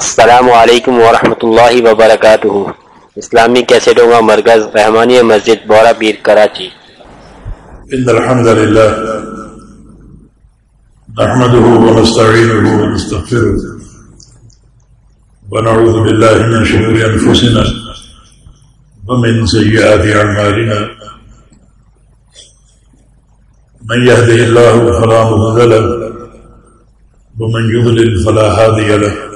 السلام علیکم ورحمۃ اللہ وبرکاتہ۔ اسلامی کیسٹوں کا مرکز رحمانی مسجد بورا پیر کراچی۔ ان الحمد لله نحمده ونستعينه ونستغفره ونعوذ بالله من شرور انفسنا ومن سيئات اعمالنا۔ من يهده الله فلا مضل له ومن يضلل فلا هادي له۔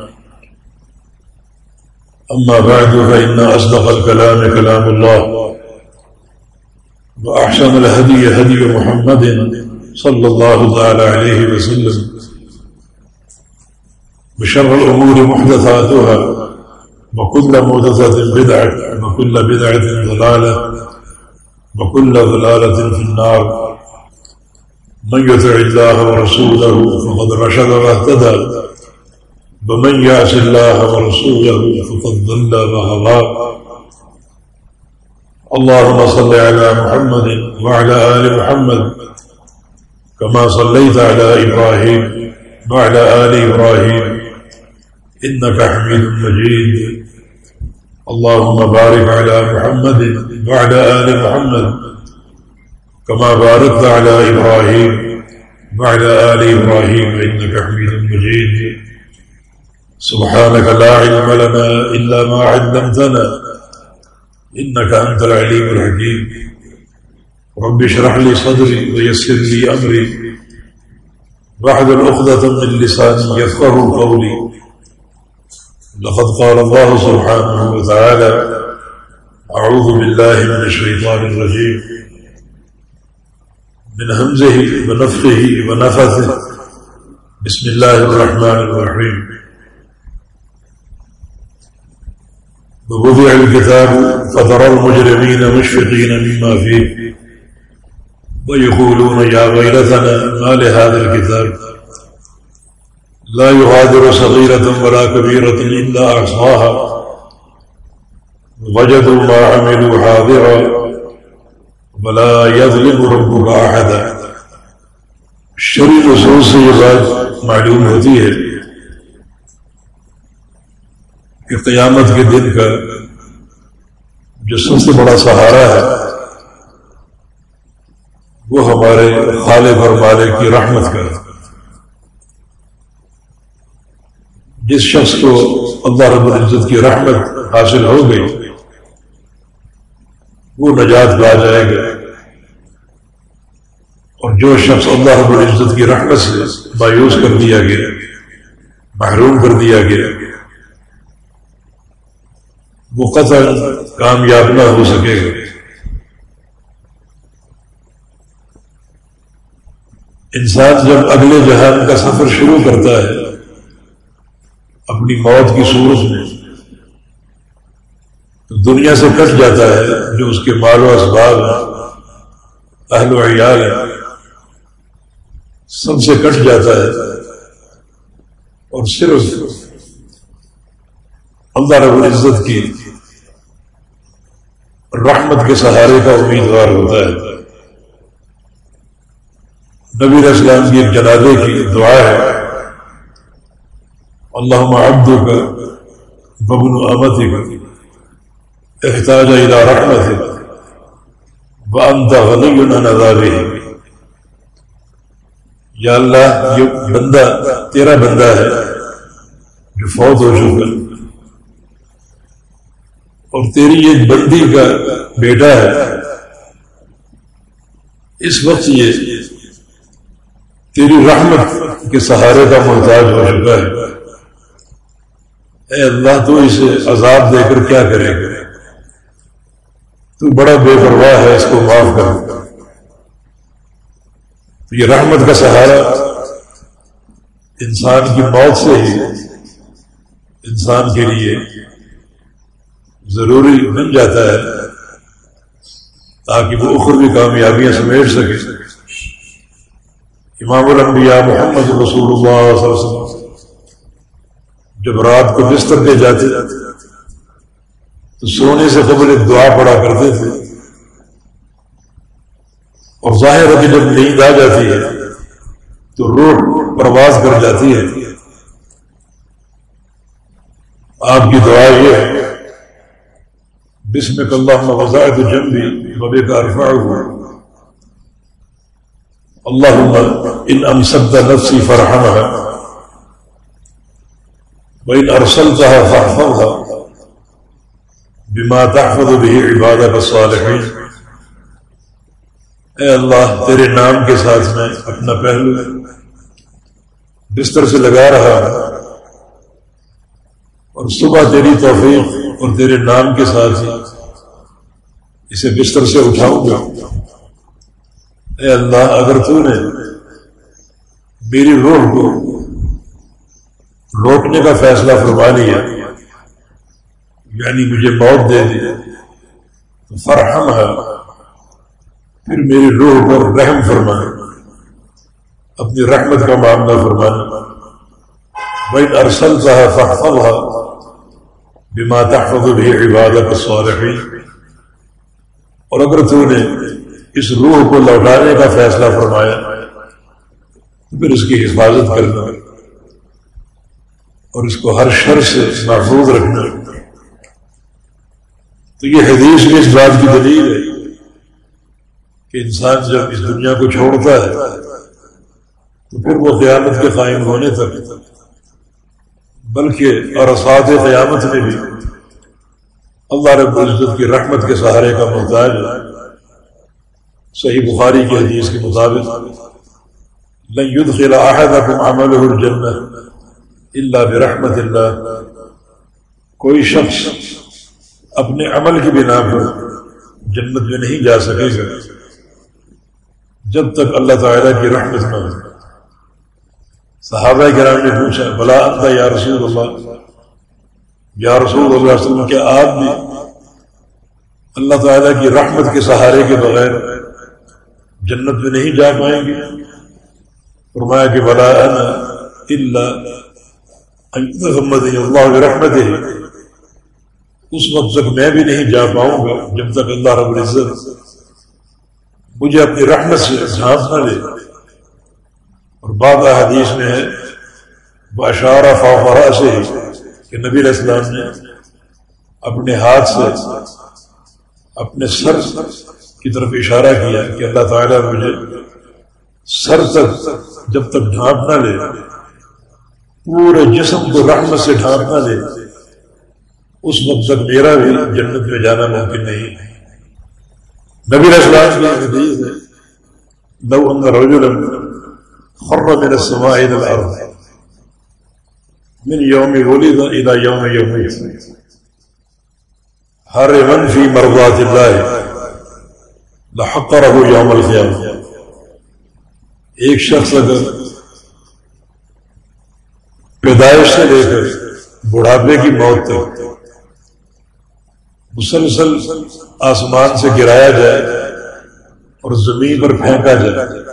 أما بعد، فإن أصدق الكلام كلام الله، وأحسن الهدي هدي محمد صلى الله تعالى عليه وسلم، وشر الأمور محدثاتها، وكل محدثة بدعة، وكل بدعة ضلالة، وكل ضلالة في النار. من يطع الله ورسوله فقد رشد واهتدى. ومن يعص الله ورسوله فقد ضل وغضى اللهم صل على محمد وعلى ال محمد كما صليت على ابراهيم وعلى ال ابراهيم انك حميد مجيد. اللهم بارك على محمد وعلى ال محمد كما باركت على ابراهيم وعلى ال ابراهيم انك حميد مجيد. سبحانك لا علم لنا إلا ما علمتنا، إنك أنت العليم الحكيم. رب اشرح لي صدري ويسر لي أمري. واحد الأخذة من لساني يفقه قولي. لقد قال الله سبحانه وتعالى أعوذ بالله من الشيطان الرجيم. من همزه ونفخه ونفثه. بسم الله الرحمن الرحيم. ووضع الكتاب فترى المجرمين مشفقين مما فيه ويقولون يا غيرتنا ما لهذا الكتاب لا يغادر صغيرة ولا كبيرة إلا أعصاها وجدوا ما عملوا حاضرا ولا يظلم ربك أحدا الشريف سوسي بات معلوم ہوتی ہے کہ قیامت کے دن کا جو سب سے بڑا سہارا ہے، وہ ہمارے خالق اور مالک کی رحمت کا جس شخص کو اللہ رب العزت کی رحمت حاصل ہو گئی، وہ نجات پا جائے گا۔ اور جو شخص اللہ رب العزت کی رحمت سے مایوس کر دیا گیا، محروم کر دیا گیا وہ قطر کامیاب نہ ہو سکے گا۔ انسان جب اگلے جہان کا سفر شروع کرتا ہے، اپنی موت کی صورت میں، تو دنیا سے کٹ جاتا ہے جو اس کے مال و اسباب ہیں۔ اہل و عیال ہیں۔ سب سے کٹ جاتا ہے۔ اور صرف اللہ رب العزت کی رحمت کے سہارے کا امیدوار ہوتا ہے۔ نبی اسلام کی ایک جنازے کی دعا ہے اللہ عبد کا ببن امت کا احتاج الى رحمت وانت غنی عن عذابه یا اللہ، یہ بندہ تیرا بندہ ہے جو فوت ہو چکا اور تیری ایک بندی کا بیٹا ہے۔ اس وقت یہ تیری رحمت کے سہارے کا محتاج ہو چکا ہے۔ اے اللہ، تو اسے عذاب دے کر کیا کرے؟ گا تو بڑا بے پرواہ ہے، اس کو معاف کر۔ یہ رحمت کا سہارا انسان کی موت سے ہی انسان کے لیے ضروری بن جاتا ہے تاکہ وہ اخر بھی کامیابیاں سمیٹ سکے۔ امام الانبیاء محمد رسول اللہ صلی اللہ علیہ وسلم جب رات کو بستر دے جاتے تو سونے سے قبل ایک دعا پڑا کرتے تھے۔ اور ظاہر ہے کہ جب نیند آ جاتی ہے، تو روح پرواز کر جاتی ہے۔ آپ کی دعا یہ ہے بسم اللہ وزائد جنبی ببے کا رفاع ہوا اللہ ان امسد نفسی فرحمها وإن أرسلتها فاحفظها بما تحفظ به عبادك الصالحين. اے اللہ، تیرے نام کے ساتھ میں اپنا پہلو بستر سے لگا رہا اور صبح تیری توفیق اور تیرے نام کے ساتھ ہی اسے بستر سے اٹھاؤں گا۔ اے اللہ، اگر تو نے میری روح کو روکنے کا فیصلہ فرما لیا یعنی مجھے موت دے دی تو فرحم ہے پھر میری روح پر رحم فرمائے اپنی رحمت کا معاملہ فرمانا بھائی ارسل صاحب فخل بما تحفظ بھی عبادت الصالحین۔ اور اگر تو نے اس روح کو لوٹانے کا فیصلہ فرمایا، تو پھر اس کی حفاظت کرنا اور اس کو ہر شر سے محفوظ رکھنا۔ تو یہ حدیث بھی اس بات کی دلیل ہے کہ انسان جب اس دنیا کو چھوڑتا ہے، تو پھر وہ قیامت کے قائم ہونے تک بلکہ اور قیامت میں بھی اللہ رب العزت کی رحمت کے سہارے کا محتاج ہے صحیح بخاری کی حدیث کے مطابق عمله الجنة اللہ برحمت اللہ کوئی شخص اپنے عمل کی بنا پر جنت میں نہیں جا سکے گا جب تک اللہ تعالیٰ کی رحمت نہ ہو۔ صحابہ کرام نے پوچھا، بلا انت یا رسول اللہ یا رسول اللہ علیہ وسلم، کیا آپ بھی اللہ تعالیٰ کی رحمت کے سہارے کے بغیر جنت میں نہیں جا پائیں گے؟ فرمایا کہ بلا انا اللہ محمد اللہ رحمت ہے اس وقت تک میں بھی نہیں جا پاؤں گا جب تک اللہ رب العزت مجھے اپنی رحمت سے جھانس نہ لے۔ اور بعض حدیث میں ہے باشارہ فافرا سے کہ نبی علیہ السلام نے اپنے ہاتھ سے اپنے سر کی طرف اشارہ کیا کہ اللہ تعالیٰ مجھے سر تک جب تک ڈھانپ نہ لے، پورے جسم کو رحمت سے ڈھانپ نہ لے، اس وقت تک میرا بھی جنت میں جانا ممکن نہیں۔ نبی اسلام کی حدیث ہے، لو ان رجلا خر من السماء الى الارض من يوم ولد الى يوم يموت ہر من فی مرضات اللہ لحقره يوم القيامه ایک شخص اگر پیدائش سے لے کر بڑھاپے کی موت تک مسلسل آسمان سے گرایا جائے اور زمین پر پھینکا جائے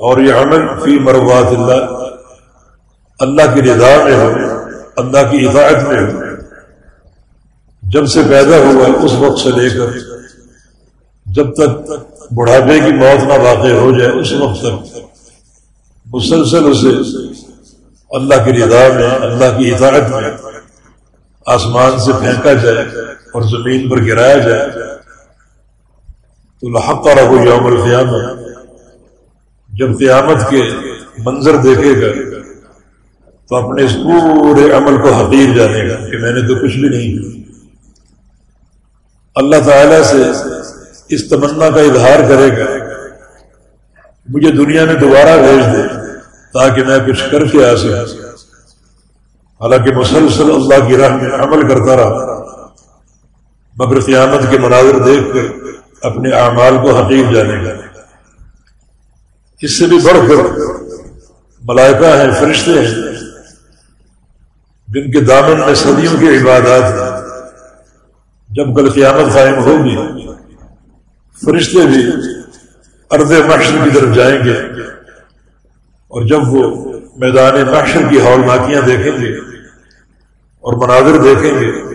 اور یہ عمل فی مروات اللہ اللہ کی رضا میں ہو، اللہ کی اطاعت میں ہو۔ جب سے پیدا ہوا اس وقت سے لے کر، جب تک بڑھاپے کی موت نہ واقع ہو جائے اس وقت تک، مسلسل اسے اللہ کی رضا میں، اللہ کی اطاعت میں آسمان سے پھینکا جائے اور زمین پر گرایا جائے۔ تو لحق رہو یوم القیامت جب قیامت کے منظر دیکھے گا تو اپنے اس پورے عمل کو حقیر جانے گا کہ میں نے تو کچھ بھی نہیں کیا۔ اللہ تعالی سے اس تمنا کا اظہار کرے گا۔ مجھے دنیا میں دوبارہ بھیج دے تاکہ میں کچھ کر کے آ سکوں۔ حالانکہ مسلسل اللہ کی راہ میں عمل کرتا رہا۔ مگر قیامت کے مناظر دیکھ کر اپنے اعمال کو حقیق جانے گا۔ اس سے بھی بڑھ کر ملائکہ ہیں، فرشتے ہیں۔ جن کے دامن میں صدیوں کی عبادات ہیں۔ جب کل قیامت قائم ہوگی، فرشتے بھی ارد محشر کی طرف جائیں گے۔ اور جب وہ میدان محشر کی ہولناکیاں دیکھیں گے اور مناظر دیکھیں گے،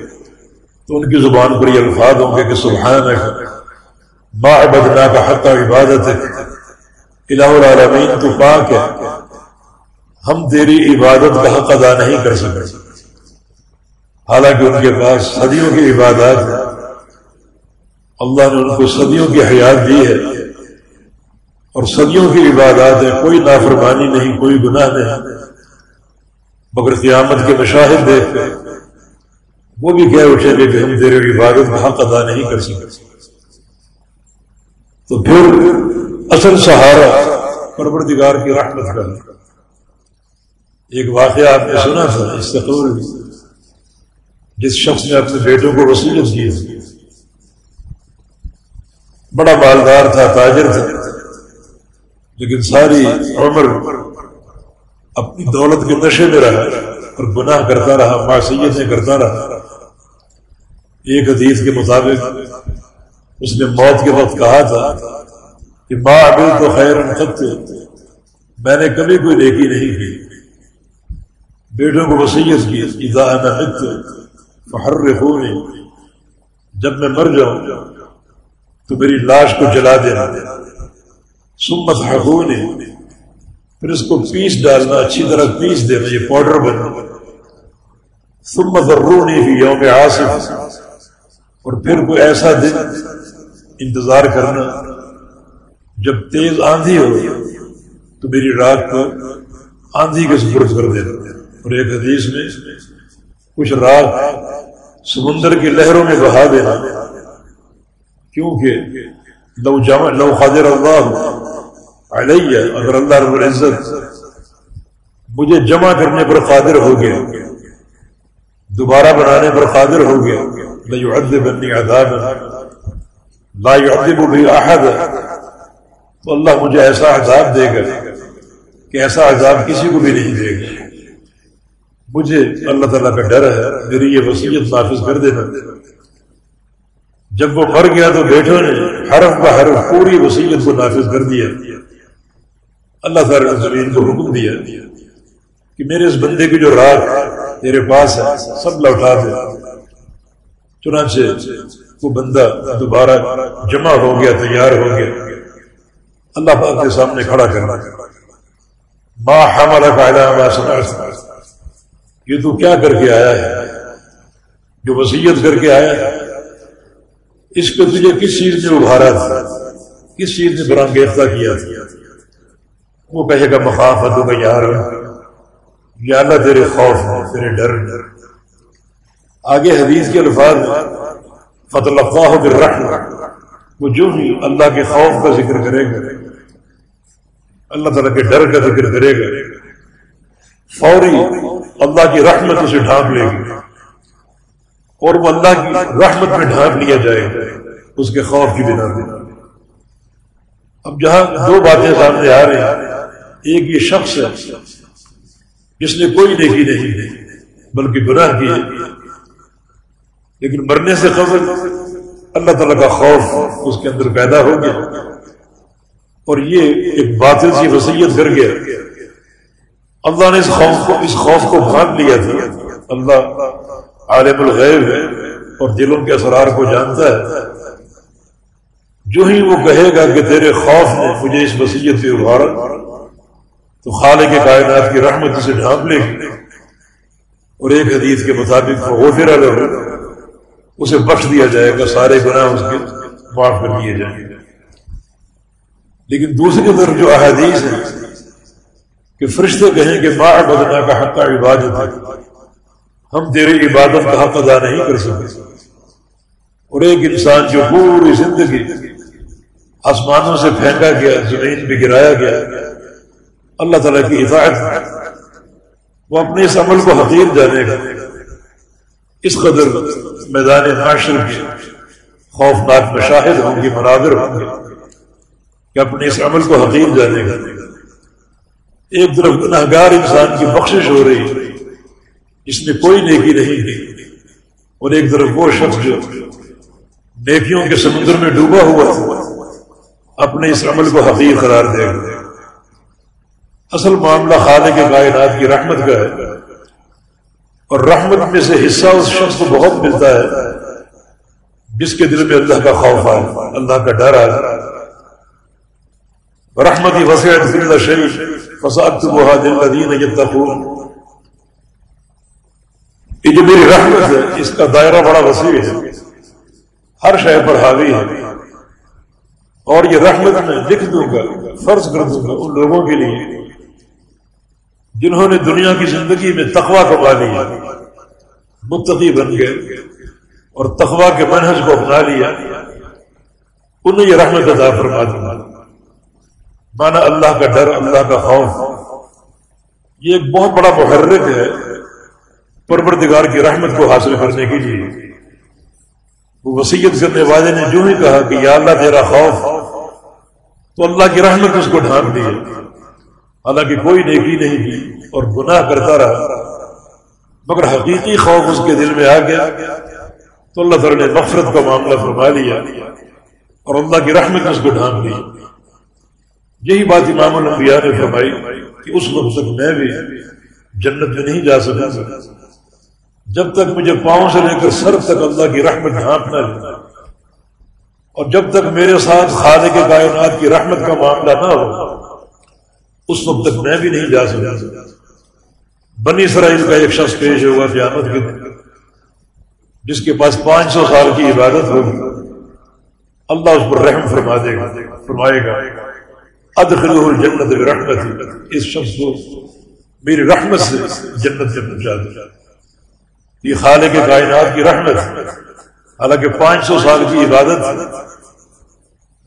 تو ان کی زبان پر یہ الفاظ ہوں گے کہ سبحان ما بدنا کا حق عبادت ہے الہ العالمین، تو پاک ہے۔ ہم تیری عبادت کا حق ادا نہیں کر سکتے۔ حالانکہ ان کے پاس صدیوں کی عبادات ہے اللہ نے ان کو صدیوں کی حیات دی ہے۔ اور صدیوں کی عبادات ہے کوئی نافرمانی نہیں، کوئی گناہ نہیں۔ مگر قیامت کے مشاہد دیکھ کر وہ بھی کہہ اٹھے گے کہ ہم تیرے عبادت کا حق ادا نہیں کر سکتے۔ تو پھر اصل سہارا پروردگار کی رحمت کا۔ ایک واقعہ آپ نے سنا تھا اس جس شخص نے اپنے بیٹوں کو وسیلت کی۔ بڑا مالدار تھا، تاجر تھا، لیکن ساری عمر اپنی دولت کے نشے میں رہا اور گناہ کرتا رہا، معصیتیں کرتا رہا۔ ایک حدیث کے مطابق اس نے موت کے وقت کہا تھا کہ ماں ابھی تو خیر خط میں نے کبھی کوئی نیکی نہیں کی۔ بیٹوں کو وسیعت کی ہر رخونی جب میں مر جاؤں تو میری لاش کو جلا دینا۔ سمت حقونی پھر اس کو پیس ڈالنا، اچھی طرح پیس دینا، یہ پاؤڈر بننا۔ سمت رونی بھی یوم آصف اور پھر کوئی ایسا دن انتظار کرنا۔ جب تیز آندھی ہو، تو میری رات کو آندھی کے سپرد کر دینا۔ اور ایک حدیث میں کچھ رات سمندر کی لہروں میں بہا دینا۔ کیونکہ لو جمع، لو خاضر اللہ علیہ، اگر اللہ رب العزت مجھے جمع کرنے پر قادر ہو گیا، دوبارہ بنانے پر قادر ہو گیا لا يعذبني عذابا، لا يعذب به احد تو اللہ مجھے ایسا عذاب دے گا کہ ایسا عذاب کسی کو بھی نہیں دے گا۔ مجھے اللہ تعالیٰ کا ڈر ہے، میری یہ وصیت نافذ کر دینا۔ جب وہ مر گیا تو بیٹوں نے جی، حرف بہ حرف پوری وصیت کو نافذ کر دیا۔ اللہ تعالیٰ نے زمین کو حکم دیا کہ میرے اس بندے کی جو رات تیرے پاس ہے، سب لوٹا دے۔ چنانچہ وہ بندہ دوبارہ جمع ہو گیا، تیار ہو گیا۔ اللہ پاک کے سامنے کھڑا کرنا ماں ہمارا فائدہ یہ تو کیا کر کے آیا ہے؟ جو وسیعت کر کے آیا ہے۔ اس کو تجھے کس چیز نے ابھارا تھا؟ کس چیز نے برانگیختہ کیا تھا؟ وہ کہے گا، مخافت ہوگا یار۔ یا اللہ تیرے خوف، تیرے ڈر۔ ڈر آگے حدیث کے الفاظ فتح الرحم وہ جو بھی اللہ کے خوف کا ذکر کرے گا۔ اللہ تعالیٰ کے ڈر کا ذکر کرے گا۔ فوری اللہ کی رحمت اسے ڈھانپ لے گی۔ اور وہ اللہ کی رحمت میں ڈھانپ لیا جائے گا اس کے خوف کی بنا پہ اب جہاں دو باتیں سامنے آ رہی ہیں۔ ایک یہ شخص ہے، جس نے کوئی نیکی نہیں بلکہ گناہ کی لیکن مرنے سے قبل اللہ تعالیٰ کا خوف اس کے اندر پیدا ہو گیا۔ اور یہ ایک باطل سی وسیعت کر گیا۔ اللہ نے اس خوف کو اس خوف کو بھانپ لیا تھا۔ اللہ عالم الغیب ہے اور دلوں کے اسرار کو جانتا ہے۔ جو ہی وہ کہے گا کہ تیرے خوف نے مجھے اس وسیعت سے ابھارا، تو خالق کے کائنات کی رحمت اسے ڈھانپ لے گی۔ اور ایک حدیث کے مطابق وہ پھر الگ اسے بخش دیا جائے گا، سارے گناہ اس کے معاف کر دیے جائیں گے۔ لیکن دوسری طرف جو احادیث ہیں کہ فرشتے کہیں کہ ماں بدنا کا حق عبادت ہے، ہم تیری عبادت کا حق ادا نہیں کر سکتے۔ اور ایک انسان جو پوری زندگی آسمانوں سے پھینکا گیا، زمین پہ گرایا گیا، اللہ تعالیٰ کی حفاظت وہ اپنے اس عمل کو حقیر جانے گا۔ اس قدر میدان معاشر کے خوفناک مشاہد ہوں گے، مناظر ہوں گے۔ کہ اپنے اس عمل کو حقیر جانے گا ایک طرف گناہ گار انسان کی بخشش ہو رہی ہے، اس نے کوئی نیکی نہیں کی اور ایک طرف وہ شخص جو نیکیوں کے سمندر میں ڈوبا ہوا اپنے اس عمل کو حقیر قرار دے گا اصل معاملہ خالق کے کائنات کی رحمت کا ہے، اور رحمت میں سے حصہ اس شخص کو بہت ملتا ہے، جس کے دل میں اللہ کا خوف آئے اللہ کا ڈر آئے رحمت وسیع شریف فساد دل یہ جو میری رحمت ہے، اس کا دائرہ بڑا وسیع ہے۔ ہر شہر پر حاوی ہے۔ اور یہ رحمت میں لکھ دوں گا، فرض کر دوں گا ان لوگوں کے لیے جنہوں نے دنیا کی زندگی میں تخوا کما لیا، متقی بن گئے اور تخوا کے منحج کو اپنا لیا۔ انہیں یہ رحمت ادا فرما دوں۔ مانا اللہ کا ڈر، اللہ کا خوف۔ یہ ایک بہت بڑا محرک ہے پروردگار کی رحمت کو حاصل کرنے کے لیے۔ وہ وسیعت کرنے والے نے جو ہی کہا کہ یا اللہ تیرا خوف۔ تو اللہ کی رحمت اس کو ڈھانپ دی۔ حالانکہ کوئی نیکی نہیں کی اور گناہ کرتا رہا۔ مگر حقیقی خوف اس کے دل میں آ گیا۔ تو اللہ تعالی نے نفرت کا معاملہ فرما لیا اور اللہ کی رحمت اس کو ڈھانپ دی۔ یہی بات امام الانبیاء نے فرمائی کہ اس وقت تک میں بھی جنت میں نہیں جا سکا۔ جب تک مجھے پاؤں سے لے کر سر تک اللہ کی رحمت ڈھانپ نہ لینا اور جب تک میرے ساتھ خالق کے کائنات کی رحمت کا معاملہ نہ ہو، اس وقت تک میں بھی نہیں جا سکتا بنی اسرائیل کا ایک شخص پیش ہوگا قیامت کے دن، جس کے پاس پانچ سو سال کی عبادت ہوگی۔ اللہ اس پر رحم فرما دے گا، فرمائے گا۔ ادخل جنت رحمت اس شخص کو میری رحمت سے جنت سے پہنچا یہ خالق کے کائنات کی رحمت. حالانکہ پانچ سو سال کی عبادت.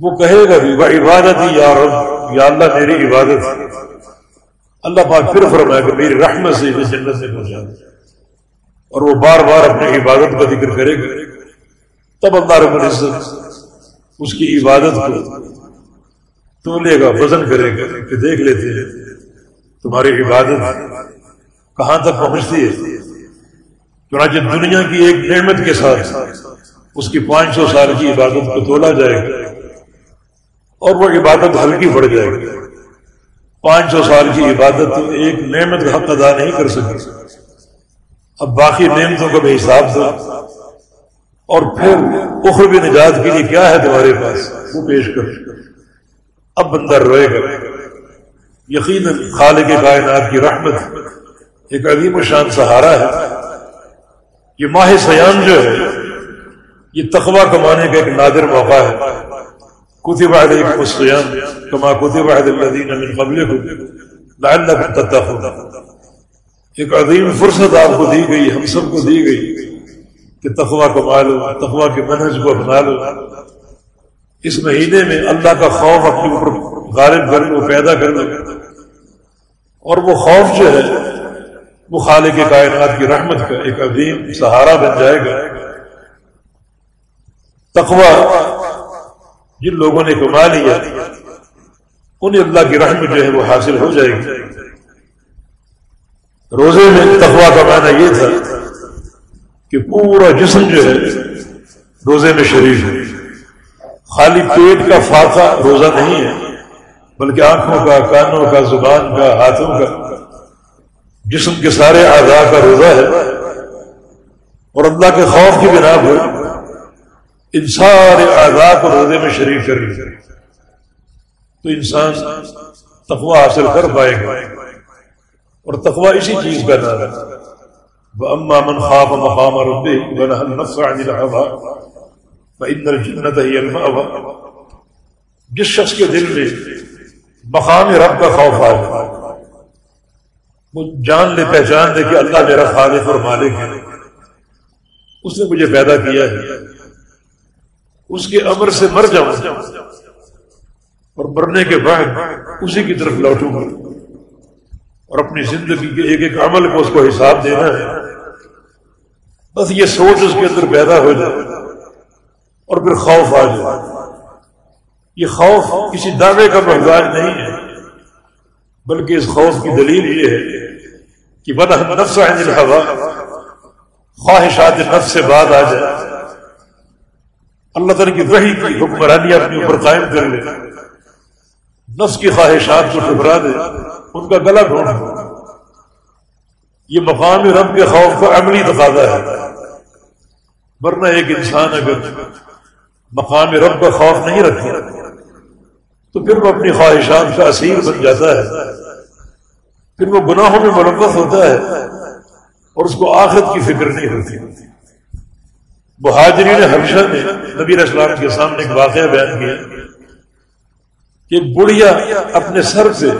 وہ کہے گا بھی، وہ عبادت ہی یا رب، یا اللہ میری عبادت. اللہ پاک پھر فرمائے گا میری رحمت سے جنت سے پہنچا دے. اور وہ بار بار اپنی عبادت کا ذکر کرے گا. تب اللہ رب العزت اس کی عبادت کو تو لے گا وزن کرے گا کہ دیکھ لیتے ہیں۔ تمہاری عبادت کہاں تک پہنچتی ہے؟ چنانچہ دنیا کی ایک نعمت کے ساتھ اس کی پانچ سو سال کی عبادت کو تولا جائے گا اور وہ عبادت ہلکی پڑ جائے گی۔ پانچ سو سال کی عبادت ایک نعمت حق ادا نہیں کر سکے اب باقی نعمتوں کا بھی حساب دو۔ اور پھر اخروی نجات کے لیے کیا ہے تمہارے پاس؟ وہ پیش کر۔ اب بندر روئے گا یقیناً خالق کائنات کی رحمت ایک عظیم و شان سہارا ہے۔ یہ ماہ سیام جو ہے، یہ تخوا کمانے کا ایک نادر موقع ہے۔ کتب علیکم الصیام کما کتب علی الذین من قبلکم لعلکم تتقون۔ ایک عظیم فرصت آپ کو دی گئی، ہم سب کو دی گئی کہ تخوا کما لو تخوا کے منہج کو اپنا لو۔ اس مہینے میں اللہ کا خوف اپنے اوپر غالب کر لو پیدا کر لو اور وہ خوف جو ہے، وہ خالق کائنات کی رحمت کا ایک عظیم سہارا بن جائے گا۔ تقوا جن لوگوں نے کما لیا، انہیں اللہ کی رحمت جو ہے وہ حاصل ہو جائے گی۔ روزے میں تقوا کا معنی یہ تھا کہ پورا جسم جو ہے، روزے میں شریف ہے خالی پیٹ کا فاقہ روزہ نہیں ہے، بلکہ آنکھوں کا، کانوں کا، زبان کا، ہاتھوں کا۔ جسم کے سارے آزاد کا روزہ ہے۔ اور اللہ کے خوف کی بنا پر ان سارے آزاد کو روزے میں شریف کر تو انسان تقوا حاصل کر پائے گا۔ اور تقوا اسی چیز کا نام ہے۔ اما من خواب مقام ربی جنت جس شخص کے دل میں مقام رب کا خوف آئے، وہ جان لے، پہچان دے کہ اللہ میرا خالق اور مالک ہے۔ اس نے مجھے پیدا کیا ہے۔ اس کے امر سے مر جاؤں اور مرنے کے بعد اسی کی طرف لوٹوں۔ گا اور اپنی زندگی کے ایک ایک عمل کو اس کو حساب دینا ہے۔ بس یہ سوچ اس کے اندر پیدا ہو جائے۔ اور پھر خوف آ جائے۔ یہ خوف کسی دعوے کا محتاج نہیں ہے، بلکہ اس خوف کی دلیل یہ ہے کہ بنا نفس ہوا خواہشات نفس سے بعد آ جائے۔ اللہ تعالی کی وحی کی حکمرانی اپنے اوپر قائم کر لے۔ نفس کی خواہشات کو ٹھکرا دے، ان کا گلا ڈھونڈ یہ مقام رب کے خوف کو عملی تقاضا ہے۔ ورنہ ایک انسان اگر مقام رب کا خوف نہیں رکھے۔ تو پھر وہ اپنی خواہشات کا اسیر بن جاتا ہے۔ پھر وہ گناہوں میں ملوث ہوتا ہے اور اس کو آخرت کی فکر نہیں ہوتی۔ بہاجرین حبشہ نے نبی اسلام کے سامنے ایک واقعہ بیان کیا کہ بڑھیا اپنے سر سے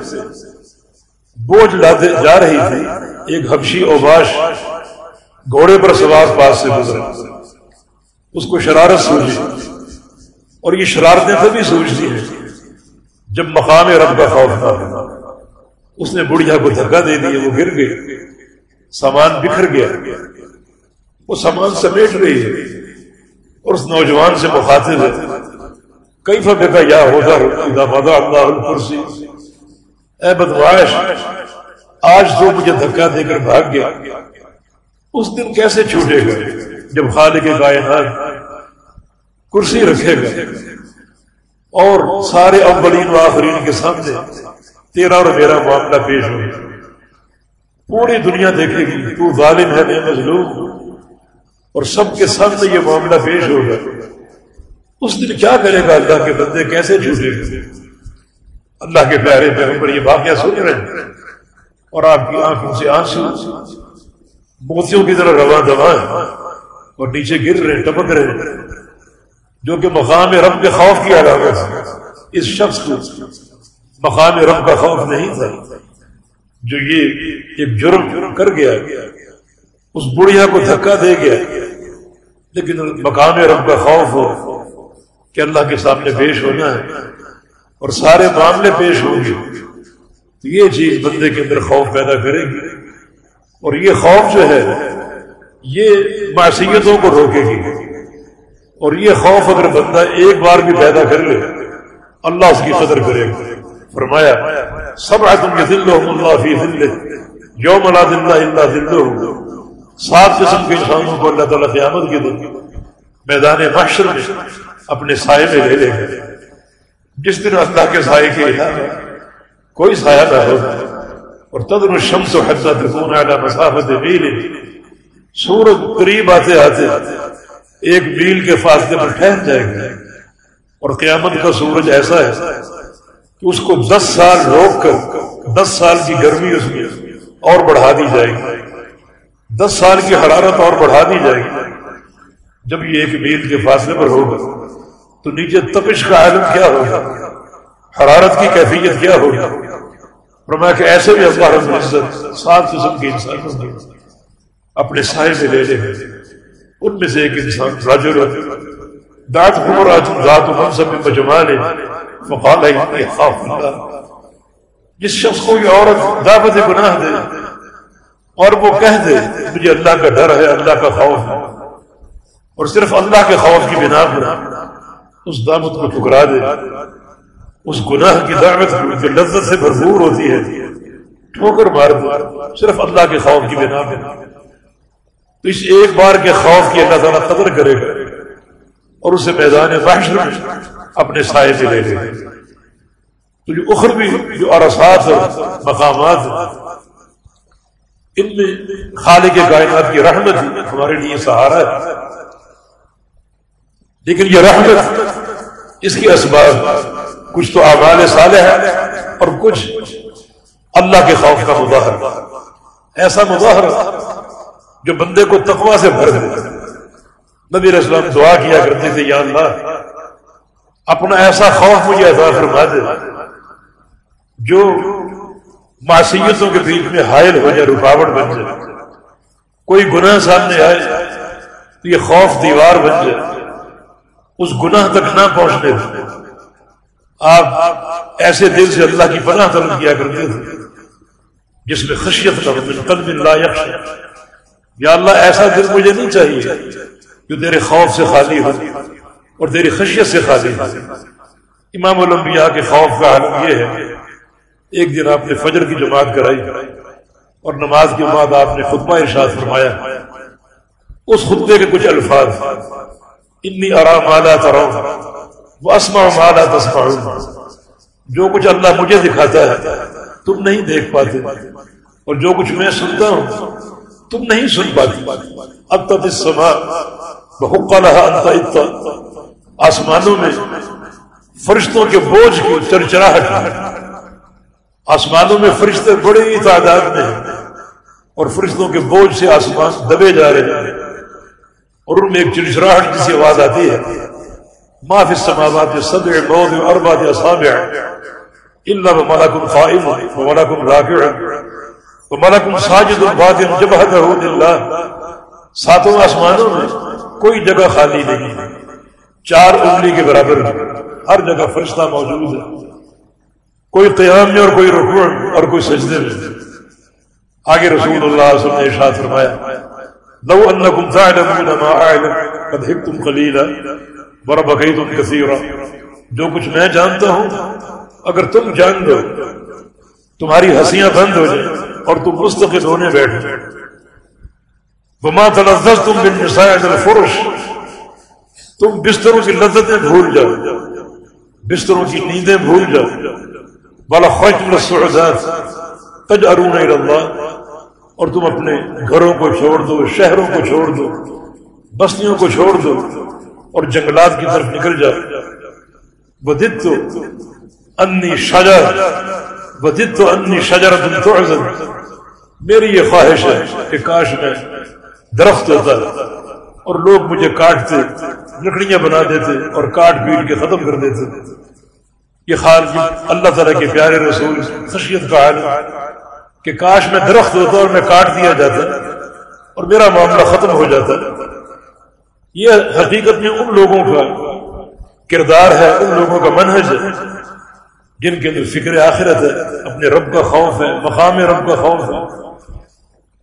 بوجھ لاتے جا رہی تھی۔ ایک حبشی اوباش گھوڑے پر سوار پاس سے گزرا۔ اس کو شرارت سوچی اور یہ شرارتیں تبھی سوچتی ہیں۔ جب مقام رب کا خوف نہ ہو اس نے بڑھیا کو دھکا دے دیا وہ گر گئی سامان بکھر گیا۔ وہ سامان سمیٹ رہی ہے۔ اور اس نوجوان سے مخاطب ہے۔ کئی فبے کا یا ہوتا اللہ الکرسی۔ اے بدماش آج تو مجھے دھکا دے کر بھاگ گیا۔ اس دن کیسے چھوٹے گا جب خالق کائنات کرسی رکھے گا اور سارے اولین و آخرین کے سامنے تیرا اور میرا معاملہ پیش ہو۔ پوری دنیا دیکھے گی تو ظالم ہے میں مظلوم۔ اور سب کے سامنے یہ معاملہ پیش ہوگا اس دن کیا کرے گا اللہ کے بندے؟ کیسے جھوٹے؟ گا اللہ کے پیارے پیغمبر، یہ واقعہ سن رہے ہیں۔ اور آپ کی آنکھوں سے آنسو موتیوں کی طرح رواں دوا ہے اور نیچے گر رہے ٹپک رہے جو کہ مقام رب کے خوف کی علامت ہے اس شخص کو مقام رب کا خوف نہیں تھا۔ جو یہ ایک جرم کر گیا، اس بڑھیا کو دھکا دے گیا۔ لیکن مقام رب کا خوف ہو کہ اللہ کے سامنے پیش ہونا ہے اور سارے معاملے پیش ہوں گے۔ تو یہ چیز بندے کے اندر خوف پیدا کرے گی۔ اور یہ خوف جو ہے، یہ معصیتوں کو روکے گی۔ اور یہ خوف اگر بندہ ایک بار بھی پیدا کر لے، اللہ اس کی قدر کرے گا۔ فرمایا سب تم کے دل اللہ فی دل یوم لا دلہ اللہ دل سات قسم کے انسانوں کو اللہ تعالیٰ قیامت کے دن میدان محشر میں اپنے سائے میں لے لے گئے جس دن اللہ کے سائے کے کوئی سایہ نہ ہو۔ اور تدر الشمس و حضرت مسافت میل سورج قریب آتے آتے ایک میل کے فاصلے پر ٹھہر جائے گا اور قیامت کا سورج ایسا ہے کہ اس کو دس سال روک کر دس سال کی گرمی اس میں اور بڑھا دی جائے گی۔ دس سال کی حرارت اور بڑھا دی جائے گی۔ جب یہ ایک میل کے فاصلے پر ہوگا تو نیچے تپش کا عالم کیا ہوگا؟ حرارت کی کیفیت کیا ہوگا فرمایا کہ ایسے بھی اللہ رب العزت سات قسم کے انسان اپنے سائے میں لے لے۔ ان میں سے ایک انسان راجو دات حمر ذات منصب میں جمالے فقال خوف اللہ جس شخص کو یہ عورت دعوت گناہ دے اور وہ کہہ دے، مجھے اللہ کا ڈر ہے، اللہ کا خوف ہے۔ اور صرف اللہ کے خوف کی بنا پر اس دعوت کو ٹکرا دے۔ اس گناہ کی دعوت جو لذت سے بھرپور ہوتی ہے، ٹھوکر مار دے۔ صرف اللہ کے خوف کی بنا پر۔ تو اس ایک بار کے خوف کی اللہ تعالیٰ قدر کرے گا اور اسے میدان محشر میں اپنے سائے سے لے لے تو جو اخروی، جو ارسات مقامات ان میں خالق کائنات کی رحمت ہمارے لیے سہارا ہے۔ لیکن یہ رحمت اس کی اسباب کچھ تو آباد صالح ہے اور کچھ اللہ کے خوف کا مظاہر ایسا مظاہر جو بندے کو تقوا سے بھر دے۔ نبی اسلام دعا کیا کرتے تھے، یا اللہ، اپنا ایسا خوف مجھے عطا فرما دے۔ جو معصیتوں کے بیچ میں حائل ہو جائے، رکاوٹ بن جائے۔ کوئی گناہ سامنے آئے، تو یہ خوف دیوار بن جائے۔ اس گناہ تک نہ پہنچنے آپ ایسے دل سے اللہ کی پناہ طلب کیا کرتے تھے، جس میں خشیت کا مطلب، قلب لا یخش یا اللہ ایسا دل مجھے نہیں چاہیے جو تیرے خوف سے خالی ہو اور تیری خشیت سے خالی ہو۔ امام الانبیاء کے خوف کا حل یہ ہے، ایک دن آپ نے فجر کی جماعت کرائی اور نماز کے بعد آپ نے خطبہ ارشاد فرمایا۔ اس خطبے کے کچھ الفاظ۔ انی آرام مالا ترا وہ اسما مالا تسما جو کچھ اللہ مجھے دکھاتا ہے، تم نہیں دیکھ پاتے۔ اور جو کچھ میں سنتا ہوں تم نہیں سن پاتی۔ اب تک اس سما بحق انت آسمانوں میں فرشتوں کے بوجھ کی چرچراہٹ آسمانوں میں فرشتے بڑی تعداد میں ہیں۔ اور فرشتوں کے بوجھ سے آسمان دبے جا رہے ہیں۔ اور ان میں ایک چرچراہٹ جیسی آواز آتی ہے۔ معاف سماوات سب بہت اربات اصابع اللہ ملکم قائم وملکم راکع۔ وملکم ساجد باطن جبہتہ للہ ساتوں آسمانوں میں کوئی جگہ خالی نہیں ہے۔ چار انگلی کے برابر ہر جگہ فرشتہ موجود ہے۔ کوئی قیام میں اور کوئی رکوع اور کوئی سجدے میں۔ آگے رسول اللہ اللہ علیہ وسلم نے ارشاد فرمایا، لو انکم تعلمون ما اعلم قد حکتم قلیلا وربقیتم کثیرا جو کچھ میں جانتا ہوں، اگر تم جان دو، تمہاری ہنسیاں بند ہو جائیں۔ اور تم مستقل ہونے بیٹھے وما تلذذ تم بن مسائل الفرش۔ تم بستروں کی لذتیں بھول جاؤ۔ بستروں کی نیندیں بھول جاؤ۔ بالا خوش السعودات تجارون اللہ اور تم اپنے گھروں کو چھوڑ دو، شہروں کو چھوڑ دو، بستیوں کو چھوڑ دو اور جنگلات کی طرف نکل جاؤ۔ بدت تو انی شجر۔ وجد تو انی شجر میری یہ خواہش ہے کہ کاش میں درخت ہوتا اور لوگ مجھے کاٹتے، لکڑیاں بنا دیتے اور کاٹ پیٹ کے ختم کر دیتے۔ یہ خال جی، اللہ تعالیٰ کے پیارے رسول، خشیت کا حال کہ کاش میں درخت ہوتا اور میں کاٹ دیا جاتا اور میرا معاملہ ختم ہو جاتا۔ یہ حقیقت میں ان لوگوں کا کردار ہے، ان لوگوں کا منحج ہے۔ جن کے اندر فکر آخرت ہے، اپنے رب کا خوف ہے، مقام رب کا خوف ہے۔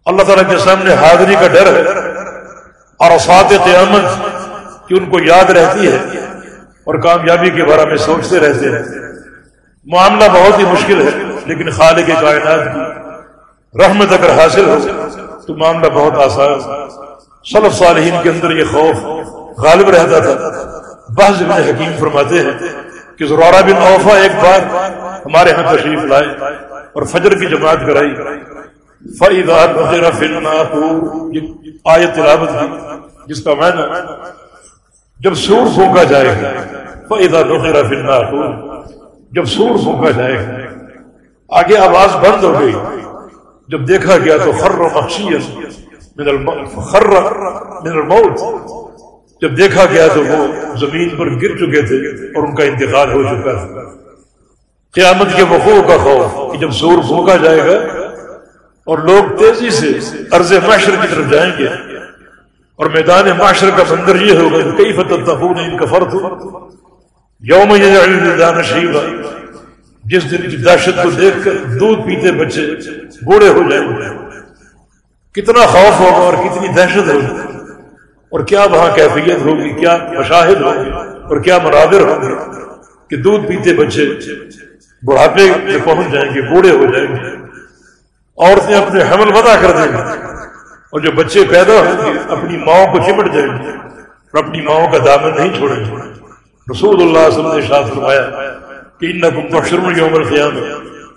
اللہ تعالیٰ کے سامنے حاضری کا ڈر ہے۔ اور اسات قیامت کی ان کو یاد رہتی ہے اور کامیابی کے بارے میں سوچتے رہتے ہیں۔ معاملہ بہت ہی مشکل ہے، لیکن خالق کے کائنات کی رحمت اگر حاصل ہو، تو معاملہ بہت آسان صلف صالحین کے اندر یہ خوف غالب رہتا تھا۔ بعض ابن حکیم فرماتے ہیں کہ زرارہ بن اوفا ایک بار ہمارے ہاں تشریف لائے اور فجر کی جماعت کرائی۔ آیت تلاوت کی، جس کا معنی جب سور پھونکا جائے گا فیدا نخرا فلنا جب سور پھونکا جائے گا آگے آواز بند ہو گئی۔ جب دیکھا گیا تو خر مخشیت خر من الموت جب دیکھا گیا تو وہ زمین پر گر چکے تھے اور ان کا انتقال ہو چکا تھا۔ قیامت کے وقوع کا خوف کہ جب زور پھونکا جائے گا اور لوگ تیزی سے عرض معاشر کی طرف جائیں گے اور میدان معاشر کا بندر یہ ہوگا کہ کئی فتح نے ان کا فرق ہو یوم میدان شریف جس دن کی دہشت کو دیکھ کر دودھ پیتے بچے بوڑھے ہو جائیں گے۔ کتنا خوف ہوگا اور کتنی دہشت ہوگی۔ اور کیا وہاں کیفیت ہوگی؟ کیا مشاہد ہوگی اور کیا مناظر ہوں گے؟ کہ دودھ پیتے بچے بڑھاپے میں پہنچ جائیں گے، بوڑھے ہو جائیں گے۔ عورتیں اپنے حمل ودا کر دیں گے اور جو بچے پیدا ہوں گے، اپنی ماؤں کو چمٹ جائیں گے اور اپنی ماؤں کا دامن نہیں چھوڑیں گے۔ رسول اللہ صلی اللہ علیہ وسلم نے فرمایا کہ ان نقم تشرم یوم القیام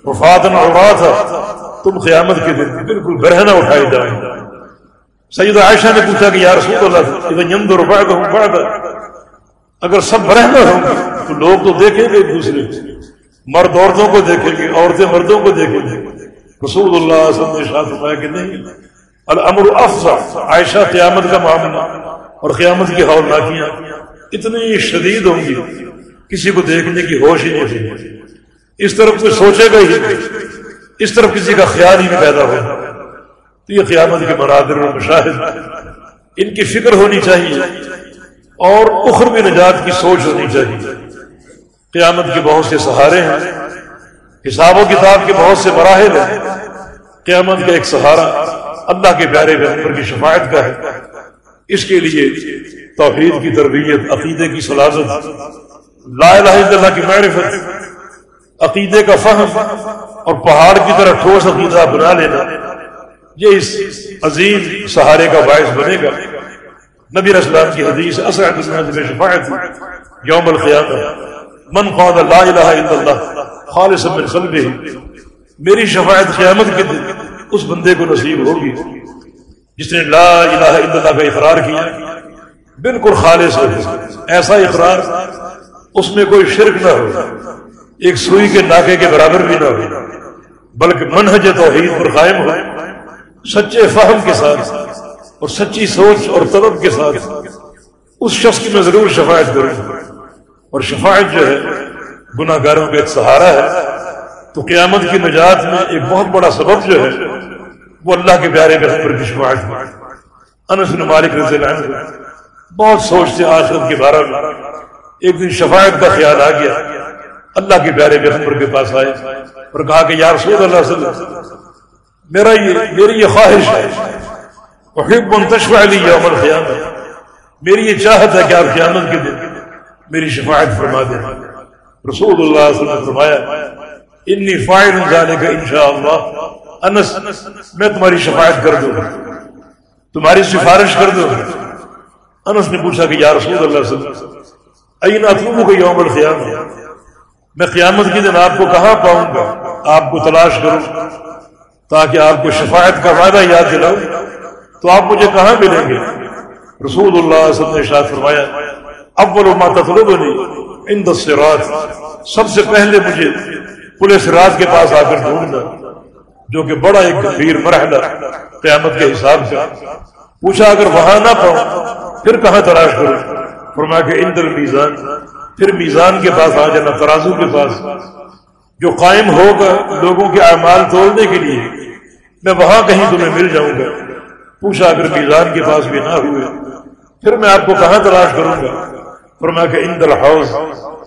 وفاتن اور تھا تم قیامت کے دن بالکل برہنہ اٹھائی جائیں گے۔ سید عائشہ نے پوچھا کہ یا رسول اللہ بعد اگر سب برہنہ ہوں تو لوگ تو دیکھیں گے دوسرے۔ مرد عورتوں کو دیکھیں گے، عورتیں مردوں کو دیکھیں گے۔ رسول اللہ صلی اللہ علیہ وسلم نے کہ نہیں۔ الامر افضل، عائشہ قیامت کا معاملہ اور قیامت کی ہولناکیاں اتنی شدید ہوں گی، کسی کو دیکھنے کی ہوش ہی نہیں ہوگی اس طرف کوئی سوچے گا ہی اس طرف کسی کا خیال ہی نہیں پیدا ہو تو یہ قیامت کے مناظر و مشاہد ان کی فکر ہونی چاہیے اور اخروی نجات کی سوچ ہونی چاہیے۔ قیامت کے بہت سے سہارے ہیں۔ حساب و کتاب کے بہت سے مراحل ہیں۔ قیامت کا ایک سہارا اللہ کے پیارے پیغمبر کی شفاعت کا ہے۔ اس کے لیے توحید کی تربیت، عقیدے کی سلازت لا الہ الا اللہ کی معرفت، عقیدے کا فہم اور پہاڑ کی طرح ٹھوس عقیدہ بنا لینا۔ یہ اس عظیم سہارے کا باعث بنے گا۔ نبی اسلام کی حدیث اسعد یوم القیامہ۔ من قاد لا الہ الا اللہ خالص من قلبه، میری شفاعت قیامت کے دن اس بندے کو نصیب ہوگی۔ جس نے لا الہ الا اللہ کا اقرار کیا، بالکل خالص ہو ایسا اقرار اس میں کوئی شرک نہ ہو، ایک سوئی کے ناکے کے برابر بھی نہ ہو، بلکہ منہج توحید پر قائم ہو۔ سچے فہم کے ساتھ اور سچی سوچ اور طلب کے ساتھ اس شخص کی میں ضرور شفاعت کروں۔ اور شفاعت جو ہے گناہ گاروں کا ایک سہارا ہے۔ تو قیامت کی نجات میں ایک بہت بڑا سبب جو ہے، وہ اللہ کے پیارے پیغمبر کی شفاعت انس بن مالک رضی اللہ عنہ بہت سوچتے آخرت کے بارے میں ایک دن شفاعت کا خیال آ گیا۔ اللہ کے پیارے پیغمبر کے پاس آئے اور کہا کہ یا رسول اللہ صلی اللہ علیہ وسلم میرا یہ میری یہ خواہش ہے وحب منتشف علی یوم القیامہ میری یہ چاہت ہے کہ آپ قیامت کے دن میری شفاعت فرما دیں رسول اللہ صلی اللہ علیہ وسلم نے فرمایا انی فائل ذالک انشاءاللہ انس میں تمہاری شفاعت کر دوں. تمہاری سفارش کر دوں. انس نے پوچھا کہ یا رسول اللہ صلی اللہ علیہ وسلم این اطلبو کہ یوم القیامہ میں قیامت کے دن آپ کو کہاں پاؤں گا؟ آپ کو تلاش کروں. تاکہ آپ کو شفاعت کا وعدہ یاد دلاؤں۔ تو آپ مجھے کہاں ملیں گے؟ رسول اللہ صلی اللہ علیہ وسلم نے اشارت فرمایا، اول ما تطلبنی عند الصراط، سب سے پہلے مجھے پولیس رات کے پاس آ کر ڈھونڈنا، جو کہ بڑا ایک گمبھیر مرحلہ قیامت کے حساب سے۔ پوچھا، اگر وہاں نہ پاؤں، پھر کہاں تلاش کروں؟ فرما کے اندر میزان پھر میزان کے پاس آ جانا، ترازو کے پاس، جو قائم ہوگا لوگوں کے اعمال توڑنے کے لیے۔ میں وہاں کہیں تمہیں مل جاؤں گا۔ پوچھا اگر میزان کے پاس بھی نہ ہوئے، پھر میں آپ کو کہاں تلاش کروں گا؟ فرما کے اندر ہاؤس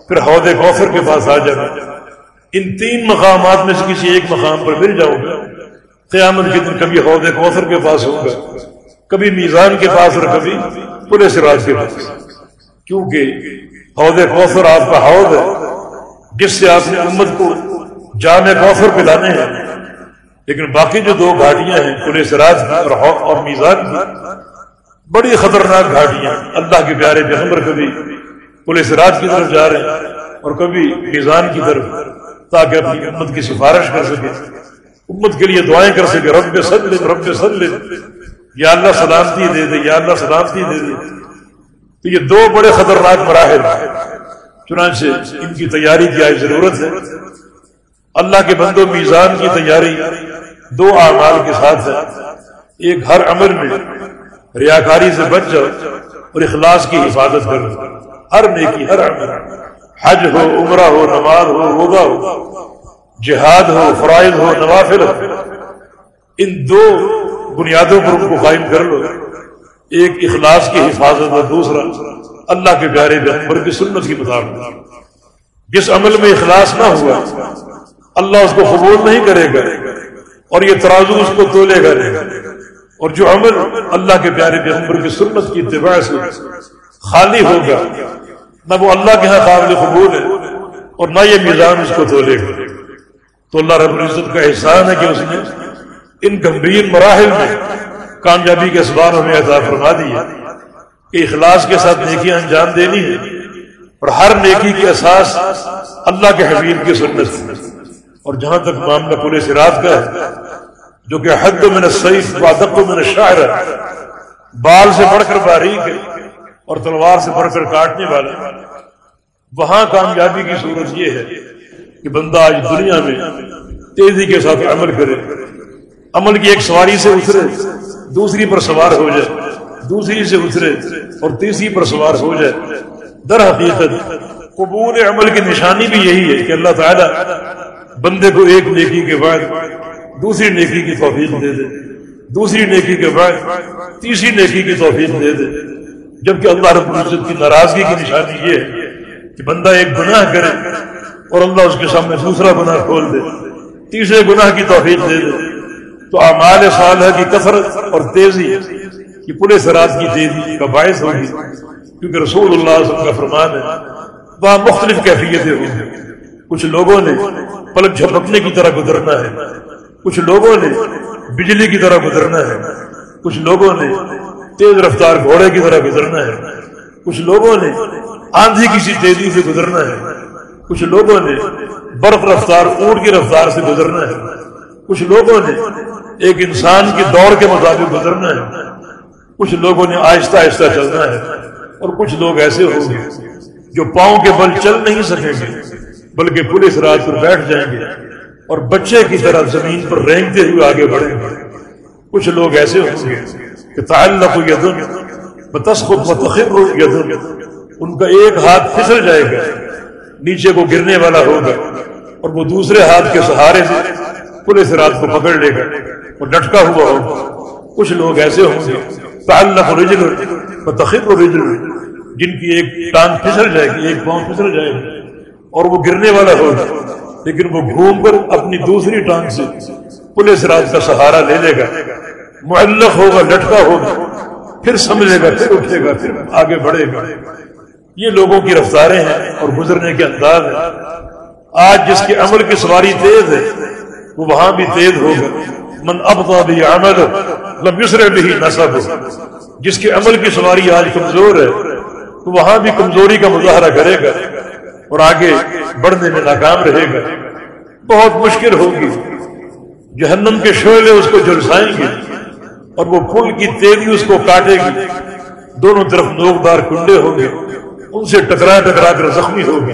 پھر حوض کوثر کے پاس آ جانا۔ ان تین مقامات میں سے کسی ایک مقام پر مل جاؤں گا۔ قیامت کے دن کبھی حوض کوثر کے پاس ہوگا کبھی میزان کے پاس اور کبھی پولیس راج کے پاس۔ کیونکہ حوض کوثر آپ کا حوض ہے، جس سے آپ نے امت کو جامع کوثر پلانے ہیں۔ لیکن باقی جو دو گھاٹیاں ہیں پولیس راج اور میزان کی بڑی خطرناک گھاٹیاں۔ اللہ کے پیارے پیغمبر کبھی پولیس راج کی طرف جا رہے ہیں اور کبھی میزان کی طرف، تاکہ اپنی امت کی سفارش کر سکے۔ امت کے لیے دعائیں کر سکے، رب سد لے رب سد لے یا اللہ سلامتی دے دے، یا اللہ سلامتی دے دے۔ تو یہ دو بڑے خطرناک مراحل چنانچہ ان کی تیاری کی آئی ضرورت ہے۔ اللہ کے بندو میزان کی تیاری دو اعمال کے ساتھ ہے۔ ایک ہر عمل میں ریاکاری سے بچ جاؤ اور اخلاص کی حفاظت کرو۔ ہر نیکی، ہر عمل۔ حج ہو، عمرہ ہو، نماز ہو، روزہ ہو، جہاد ہو، فرائض ہو، نوافل ہو۔ ان دو بنیادوں پر ان کو قائم کر لو۔ ایک اخلاص کی حفاظت اور دوسرا اللہ کے پیارے پیغمبر کی سنت کی مطابق۔ جس عمل میں اخلاص نہ ہوا اللہ اس کو قبول نہیں کرے گا اور یہ ترازو اس کو تولے گا اور جو عمل اللہ کے پیارے پیغمبر کی سنت کی اتباع سے خالی ہوگا، نہ وہ اللہ کے ہاں قابل قبول ہے اور نہ یہ میزان اس کو تولے گا۔ تو اللہ رب العزت کا احسان ہے کہ اس نے ان گمبھیر مراحل میں کامیابی کے اسباب ہمیں عطا فرما دی ہے۔ کہ اخلاص کے ساتھ نیکی انجام دینی ہے اور ہر نیکی کی اساس اللہ کے حبیب کی سنت اور جہاں تک معاملہ پورے سرات کا ہے، جو کہ حد من السیف وادق من الشعر ہے، بال سے بڑھ کر باریک ہے اور تلوار سے بڑھ کر کاٹنے والا وہاں کامیابی کی صورت یہ ہے کہ بندہ آج دنیا میں تیزی کے ساتھ عمل کرے، عمل کی ایک سواری سے اترے، دوسری پر سوار ہو جائے، دوسری سے اترے اور تیسری پر سوار ہو جائے۔ در حقیقت قبول عمل کی نشانی بھی یہی ہے کہ اللہ تعالیٰ بندے کو ایک نیکی کے بعد دوسری نیکی کی توفیق دے دے، دوسری نیکی کے بعد تیسری نیکی کی توفیق دے دے۔ جبکہ اللہ رب العزت کی ناراضگی کی نشانی یہ ہے کہ بندہ ایک گناہ کرے اور اللہ اس کے سامنے دوسرا گناہ کھول دے، تیسرے گناہ کی توفیق دے دے۔ تو اعمال صالحہ کی کثرت اور تیزی یہ پورے سرات کی تیزی کا باعث ہوگی، کیونکہ رسول اللہ علیہ وسلم کا فرمان ہے، وہاں مختلف کیفیتیں ہوں کچھ لوگوں نے پلک جھپکنے کی طرح گزرنا ہے۔ کچھ لوگوں نے بجلی کی طرح گزرنا ہے۔ کچھ لوگوں نے تیز رفتار گھوڑے کی طرح گزرنا ہے۔ کچھ لوگوں نے آندھی کسی تیزی سے گزرنا ہے۔ کچھ لوگوں نے برف رفتار، اونٹ کی رفتار سے گزرنا ہے۔ کچھ لوگوں نے ایک انسان کی دوڑ کے مطابق گزرنا ہے۔ کچھ لوگوں نے آہستہ آہستہ چلنا ہے۔ اور کچھ لوگ ایسے ہوں گے جو پاؤں کے بل چل نہیں سکیں گے۔ بلکہ پولیس رات پر بیٹھ جائیں گے اور بچے کی طرح زمین پر رینگتے ہوئے آگے بڑھیں گے۔ کچھ لوگ ایسے ہوں گے کہ تعلق یدن بتسخط متخر یدن، ان کا ایک ہاتھ پھسل جائے گا، نیچے کو گرنے والا ہوگا اور وہ دوسرے ہاتھ کے سہارے سے پولیس رات کو پکڑ لے گا اور لٹکا ہوا ہوگا۔ کچھ لوگ ایسے ہوں گے، تعلق رجل بتخر رجل، جن کی ایک ٹانگ پھسل جائے گی، ایک پاؤں پھسل جائے گا۔ اور وہ گرنے والا ہوگا لیکن وہ گھوم کر اپنی دوسری ٹانگ سے پولیس راج کا سہارا لے لے گا۔ معلق ہوگا، لٹکا ہوگا۔ پھر سمجھے گا، پھر اٹھے گا، پھر آگے بڑھے گا۔ یہ لوگوں کی رفتاریں ہیں اور گزرنے کے انداز ہیں۔ آج جس کے عمل کی سواری تیز ہے، وہ وہاں بھی تیز ہوگا۔ من ابتا بھی عمل لم یسر بھی نصب۔ جس کے عمل کی سواری آج کمزور ہے تو وہاں بھی کمزوری کا مظاہرہ کرے گا۔ اور آگے بڑھنے میں ناکام رہے گا۔ بہت مشکل ہوگی۔ جہنم کے شعلے اس کو جلسائیں گے اور وہ پل کی تیزی اس کو کاٹے گی۔ دونوں طرف نوکدار کنڈے ہوں گے۔ ان سے ٹکرا ٹکرا کر زخمی ہوگی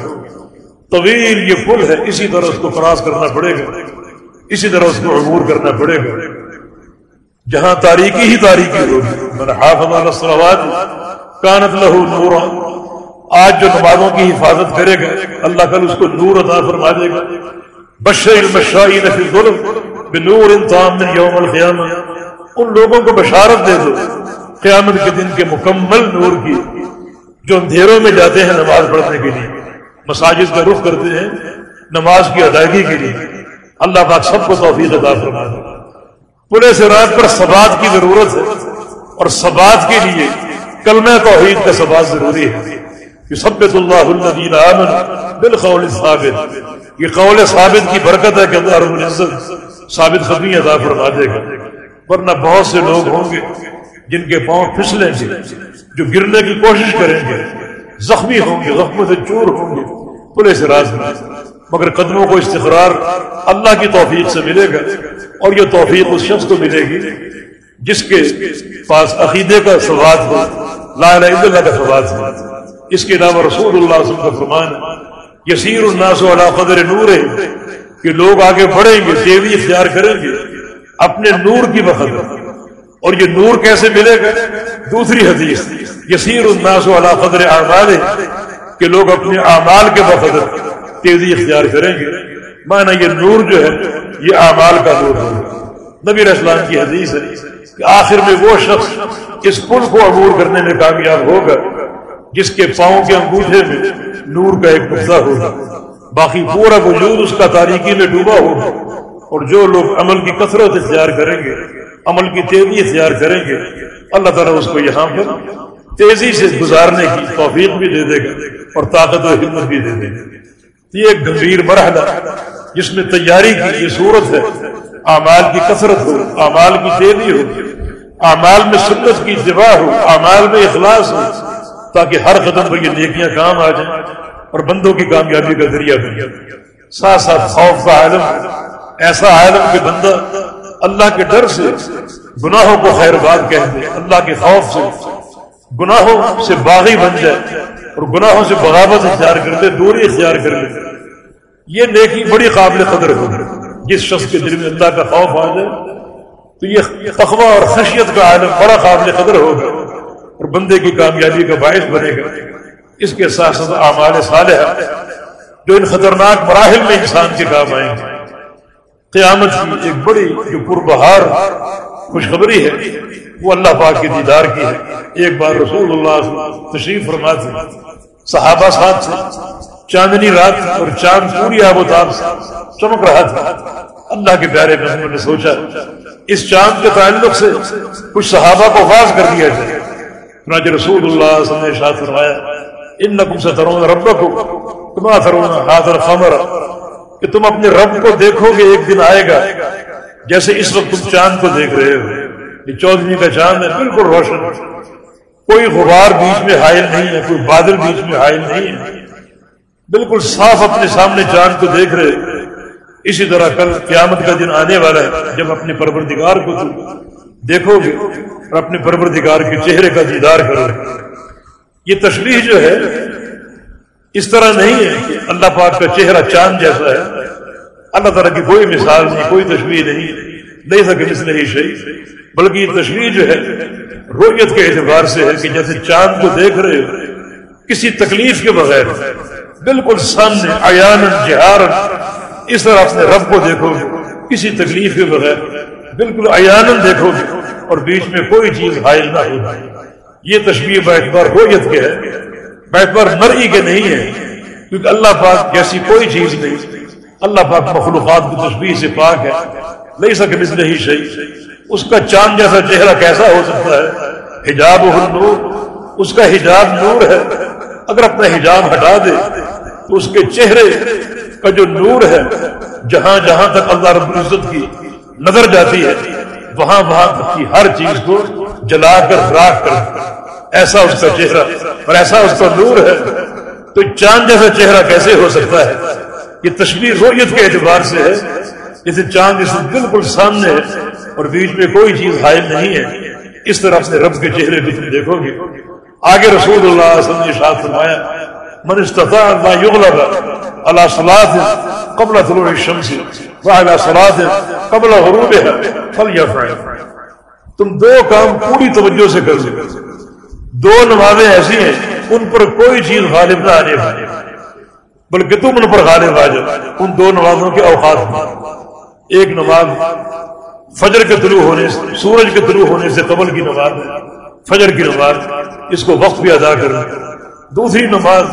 طویل یہ پل ہے، اسی طرح اس کو کراس کرنا پڑے گا۔ اسی طرح اس کو عبور کرنا پڑے گا۔ جہاں تاریخی ہی تاریخی ہوگی۔ حافظ کانت لہو نورا۔ آج جو نمازوں کی حفاظت کرے گا، اللہ کل اس کو نور عطا فرما دے گا۔ بشر فی بنور من یوم القیامہ۔ ان لوگوں کو بشارت دے دو، قیامت کے دن کے مکمل نور کی۔ جو اندھیروں میں جاتے ہیں نماز پڑھنے کے لیے، مساجد کا رخ کرتے ہیں نماز کی ادائیگی کے لیے۔ اللہ پاک سب کو توفیق عطا فرما دے۔ پورے سے رات پر سبات کی ضرورت ہے اور سبات کے لیے کلمہ توحید کا سبات ضروری ہے۔ یثبت اللہ الذین آمنوا بالقول الثابت. یہ قول ثابت کی برکت ہے کہ اللہ رب العزت ثابت قدمی عطا فرما دے گا. ورنہ بہت سے لوگ ہوں گے جن کے پاؤں پھسلیں گے، جو گرنے کی کوشش کریں گے، زخمی ہوں گے، زخموں سے چور ہوں گے پورے سے راز میں مگر قدموں کو استقرار اللہ کی توفیق سے ملے گا اور یہ توفیق اس شخص کو ملے گی جس کے پاس عقیدے کا سواد ہو، لا الہ الا اللہ کا سواد ہو۔ اس کے علاوہ رسول اللہ صلی اللہ علیہ وسلم کا فرمان یسیر الناس علی قدر نور ہے کہ لوگ آگے بڑھیں گے دیوی اختیار کریں گے اپنے نور کی وقت اور یہ نور کیسے ملے گا؟ دوسری حدیث، یسیر الناس علی قدر اعمال ہے کہ لوگ اپنے اعمال کے وقت تیزی اختیار کریں گے۔ مانا یہ نور جو ہے، یہ اعمال کا نور ہے۔ نبی اسلام کی حدیث ہے کہ آخر میں وہ شخص اس پل کو عبور کرنے میں کامیاب ہوگا جس کے پاؤں کے انگوٹھے میں نور کا ایک نقطہ ہوگا باقی پورا وجود اس کا تاریخی میں ڈوبا ہوگا اور جو لوگ عمل کی کثرت اختیار کریں گے، عمل کی تیزی اختیار کریں گے، اللہ تعالیٰ اس کو یہاں پر تیزی سے گزارنے کی توفیق بھی دے دے گا اور طاقت و ہمت بھی دے دے گا۔ یہ ایک گمبھیر مرحلہ جس میں تیاری کی یہ صورت ہے۔ اعمال کی کثرت ہو، اعمال کی تیزی ہو۔ اعمال میں سنت کی اتباع ہو، اعمال میں اخلاص ہو۔ تاکہ ہر قدم پر یہ نیکیاں کام آ جائیں اور بندوں کی کامیابی کا ذریعہ بن جائے۔ ساتھ ساتھ خوف کا عالم، ایسا عالم کہ بندہ اللہ کے ڈر سے گناہوں کو خیر بات کہہ دے، اللہ کے خوف سے گناہوں سے باغی بن جائے اور گناہوں سے بغاوت اختیار کر دے، دوری اختیار کر لے یہ نیکی بڑی قابل قدر ہو۔ جس شخص کے دل میں اللہ کا خوف آ جائے تو یہ تخوہ اور خشیت کا عالم بڑا قابل قدر ہوگا۔ اور بندے کی کامیابی کا باعث بنے گا۔ اس کے ساتھ ساتھ اعمال صالح جو ان خطرناک مراحل میں انسان کے کام آئیں گے قیامت کی ایک بڑی جو پربہار، خوشخبری ہے، وہ اللہ پاک کی دیدار کی ہے۔ ایک بار رسول اللہ تشریف فرما تھے صحابہ ساتھ سے چاندنی رات اور چاند پوری آب و تاب چمک رہا تھا۔ اللہ کے پیارے محمد نے سوچا، اس چاند کے تعلق سے کچھ صحابہ کو خاص کر دیا جائے۔ چنانچہ رسول اللہ صلی اللہ علیہ وسلم فرمایا ان نقم سے ترون رب کو تما ترون حاضر خمر کہ تم اپنے رب کو دیکھو گے، ایک دن آئے گا۔ جیسے اس وقت تم چاند کو دیکھ رہے ہو۔ یہ چودھری کا چاند ہے، بالکل روشن۔ کوئی غبار بیچ میں حائل نہیں ہے، کوئی بادل بیچ میں حائل نہیں ہے۔ بالکل صاف اپنے سامنے چاند کو دیکھ رہے۔ اسی طرح کل قیامت کا دن آنے والا ہے، جب اپنے پروردگار کو تم دیکھو گے اور اپنے پروردگار کے چہرے کا دیدار کرو۔ گے یہ تشریح جو ہے، اس طرح نہیں ہے کہ اللہ پاک کا چہرہ چاند جیسا ہے۔ اللہ تعالیٰ کی کوئی مثال نہیں، کوئی تشریح نہیں۔ نہیں سکے اس نہیں صحیح بلکہ یہ تشریح جو ہے، رویت کے اعتبار سے ہے کہ جیسے چاند کو دیکھ رہے ہو، کسی تکلیف کے بغیر۔ بالکل سامنے ایان جہار اس طرح اپنے رب کو دیکھو، کسی تکلیف کے بغیر۔ بالکل ایان دیکھو گے اور بیچ میں کوئی چیز حائل نہ ہو۔ یہ تشبیہ بیٹبار رویت کے ہے۔ بیٹبار مرئی کے نہیں ہے۔ کیونکہ اللہ پاک جیسی کوئی چیز نہیں۔ اللہ پاک مخلوقات کی تشبیہ سے پاک ہے۔ نہیں سکے مثل ہی صحیح اس کا چاند جیسا چہرہ کیسا ہو سکتا ہے؟ حجاب نور اس کا حجاب نور ہے۔ اگر اپنا حجاب ہٹا دے، تو اس کے چہرے کا جو نور ہے، جہاں جہاں تک اللہ رب العزت کی نظر جاتی ہے، وہاں وہاں کی ہر چیز کو جلا کر راک کر، ایسا اس کا چہرہ اور ایسا اس کا نور ہے۔ تو چاند جیسا چہرہ کیسے ہو سکتا ہے؟ یہ تشبیر رویت کے اعتبار سے ہے۔ جیسے چاند اس بالکل سامنے ہے اور بیچ میں کوئی چیز حائل نہیں ہے۔ اس طرح اپنے رب کے چہرے بھی تم دیکھو گے۔ آگے رسول اللہ علیہ وسلم نے شاد فرمایا، من استطاع ما یغلب على صلاة قبل طلوع الشمس وعلى صلاة قبل غروبها فليفعل. تم دو کام پوری توجہ سے کر دو نمازیں ایسی ہیں، ان پر کوئی چیز غالب نہ آنے والی. بلکہ تم ان پر غالب آ جاؤ. ان دو نمازوں کے اوقات میں. ایک نماز فجر کے طلوع ہونے سے، سورج کے طلوع ہونے سے قبل کی نماز فجر کی نماز، اس کو وقت بھی ادا کرنا. دوسری نماز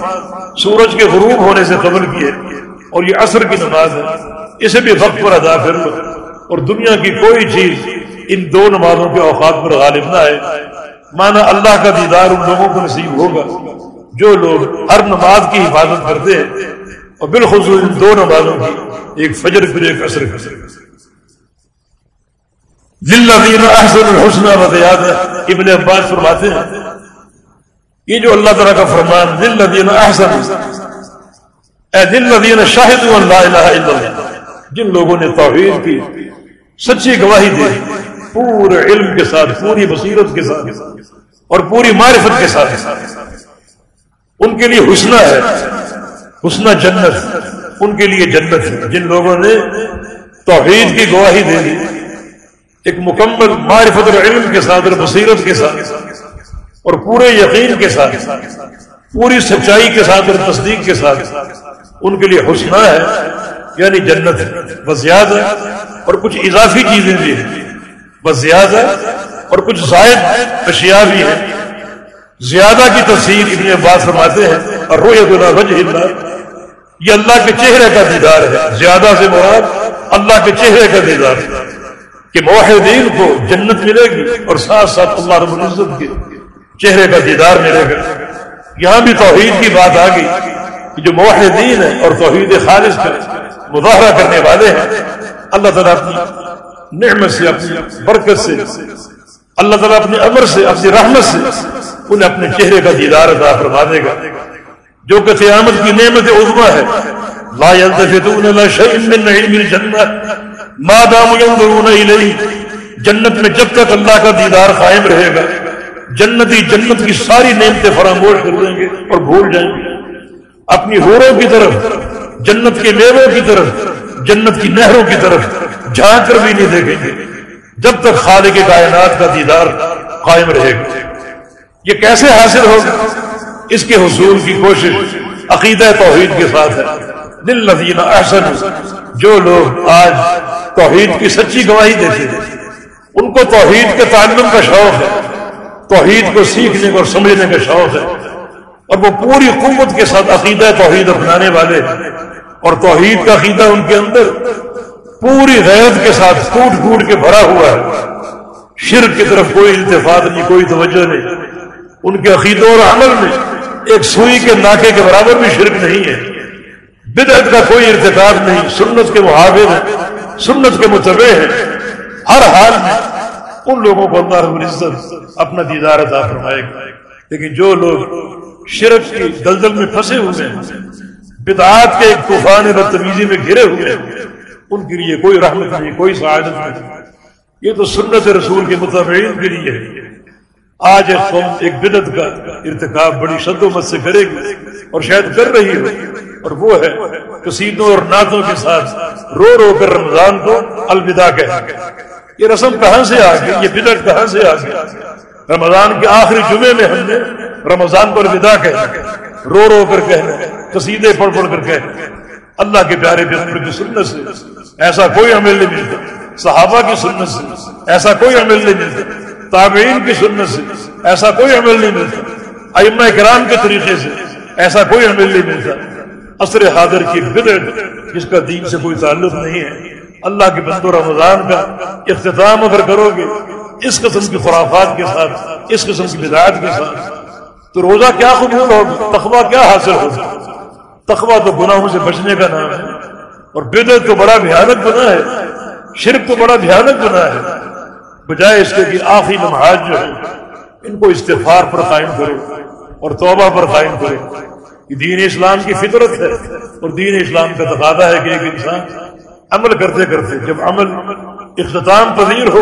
سورج کے غروب ہونے سے قبل کی ہے، اور یہ عصر کی نماز ہے. اسے بھی وقت پر ادا کر لو اور دنیا کی کوئی چیز ان دو نمازوں کے اوقات پر غالب نہ آئے۔ مانا اللہ کا دیدار ان لوگوں کو نصیب ہوگا جو لوگ ہر نماز کی حفاظت کرتے ہیں۔ اور بالخصوص ان دو نمازوں کی ایک فجر پھر ایک اثر دل احسن الحسن وزیاد ابن عباس فرماتے ہیں، یہ جو اللہ تعالیٰ کا فرمان دل لدین احسن اے دل لدین شاہد اللہ الہ الا اللہ جن لوگوں نے توحید کی، سچی گواہی دی، پورے علم کے ساتھ، پوری بصیرت کے ساتھ، اور پوری معرفت کے ساتھ۔ ان کے لیے حسنہ ہے، حسنہ جنت، ان کے لیے جنت ہے۔ جن لوگوں نے توحید کی گواہی دے دی، ایک مکمل معرفت اور علم کے ساتھ اور بصیرت کے ساتھ، اور پورے یقین کے ساتھ، پوری سچائی کے ساتھ اور تصدیق کے ساتھ، ان کے لیے حسنہ ہے۔ یعنی جنت ہے بس زیادہ اور کچھ اضافی چیزیں بھی ہیں۔ بس زیادہ اور کچھ زائد اشیاء بھی ہیں۔ زیادہ کی تفصیل ابن عباس فرماتے ہیں اور رویت اللہ وجہ اللہ۔ یہ اللہ کے چہرے کا دیدار ہے۔ زیادہ سے مراد اللہ کے چہرے کا دیدار ہے۔ کہ معاہدین کو جنت ملے گی اور ساتھ ساتھ اللہ رب العزت کے چہرے کا دیدار ملے گا۔ یہاں بھی توحید کی بات آ گئی کہ جو معاہدین ہیں اور توحید خالص کا مظاہرہ کرنے والے ہیں۔ اللہ تعالیٰ اپنی نعمت سے، اپنی برکت سے، اللہ تعالیٰ اپنے امر سے، اپنی رحمت سے انہیں اپنے چہرے کا دیدار ادا فرما دے گا۔ جو کہ قیامت کی نعمت عظما ہے۔ لا يلتفتون لا شيء من نعيم الجنة، ما دام ينظرون إليه۔ جنت میں جب تک اللہ کا دیدار قائم رہے گا، جنتی جنت کی ساری نعمتیں فراموش کر دیں گے اور بھول جائیں گے۔ اپنی ہوروں کی طرف جنت کے میووں کی طرف، جنت کی نہروں کی طرف جھانک کر بھی نہیں دیکھیں گے۔ جب تک خالق کائنات کا دیدار قائم رہے گا۔ یہ کیسے حاصل ہوگا؟ اس کے حصول کی کوشش عقیدہ توحید کے ساتھ ہے۔ دل لذین احسن جو لوگ آج توحید کی سچی گواہی دیتے ہیں، ان کو توحید کے تعلم کا شوق ہے، توحید کو سیکھنے اور سمجھنے کا شوق ہے۔ اور وہ پوری قوت کے ساتھ عقیدہ توحید اپنانے والے اور توحید کا عقیدہ ان کے اندر پوری غیرت کے ساتھ ٹوٹ ٹوٹ کے بھرا ہوا ہے۔ شرک کی طرف کوئی التفاط نہیں، کوئی توجہ نہیں۔ ان کے عقیدوں اور عمل میں ایک سوئی کے ناکے کے برابر بھی شرک نہیں ہے۔ بدعت کا کوئی ارتکاب نہیں، سنت کے محافظ ہیں، سنت کے متبع ہیں۔ ہر حال میں ان لوگوں کو اللہ رب العزت اپنا دیدار عطا فرمائے گا۔ لیکن جو لوگ شرک کی دلدل میں پھنسے ہوئے ہیں، بدعات کے ایک طوفان بدتمیزی میں گھرے ہوئے ہیں، ان کے لیے کوئی رحمت نہیں، کوئی سعادت نہیں۔ یہ تو سنت رسول کے مطابق کے لیے ہے۔ آج ایک قوم ایک بدت کا ارتکاب بڑی شد و مت سے کرے گی اور شاید کر رہی ہو۔ اور وہ ہے کسینوں اور نعتوں کے ساتھ رو رو کر رمضان کو الوداع کہ یہ رسم کہاں سے آ گئی؟ یہ بدت کہاں سے آ گئی؟ رمضان کے آخری جمعے میں ہم نے رمضان کو الوداع کہ رو رو کر کہنا قصیدے پڑھ پڑھ کر کہنا اللہ کے پیارے پیغمبر کی سنت سے ایسا کوئی عمل نہیں ملتا صحابہ کی سنت سے ایسا کوئی عمل نہیں ملتا تابعین کی سنت سے ایسا کوئی عمل نہیں ملتا ائمہ کرام کے طریقے سے ایسا کوئی عمل نہیں ملتا عصر حاضر کی بدعت جس کا دین سے کوئی تعلق نہیں ہے۔ اللہ کے بند و رمضان کا اختتام اگر کرو گے اس قسم کی خرافات کے ساتھ، اس قسم کی بدایت کے ساتھ۔ تو روزہ کیا قبول ہوگا؟ تخبہ کیا حاصل ہوگا؟ تخبہ تو گناہوں سے بچنے کا نام ہے۔ اور بدعت تو بڑا بھیانک بنا ہے۔ شرک تو بڑا بھیانک بنا ہے۔ بجائے اس کے کہ آخری لمحات جو ہے، ان کو استفار پر قائم کرے اور توبہ پر قائم کرے۔ یہ دین اسلام کی فطرت ہے۔ اور دین اسلام کا تقاضا ہے کہ ایک انسان عمل کرتے کرتے، جب عمل اختتام پذیر ہو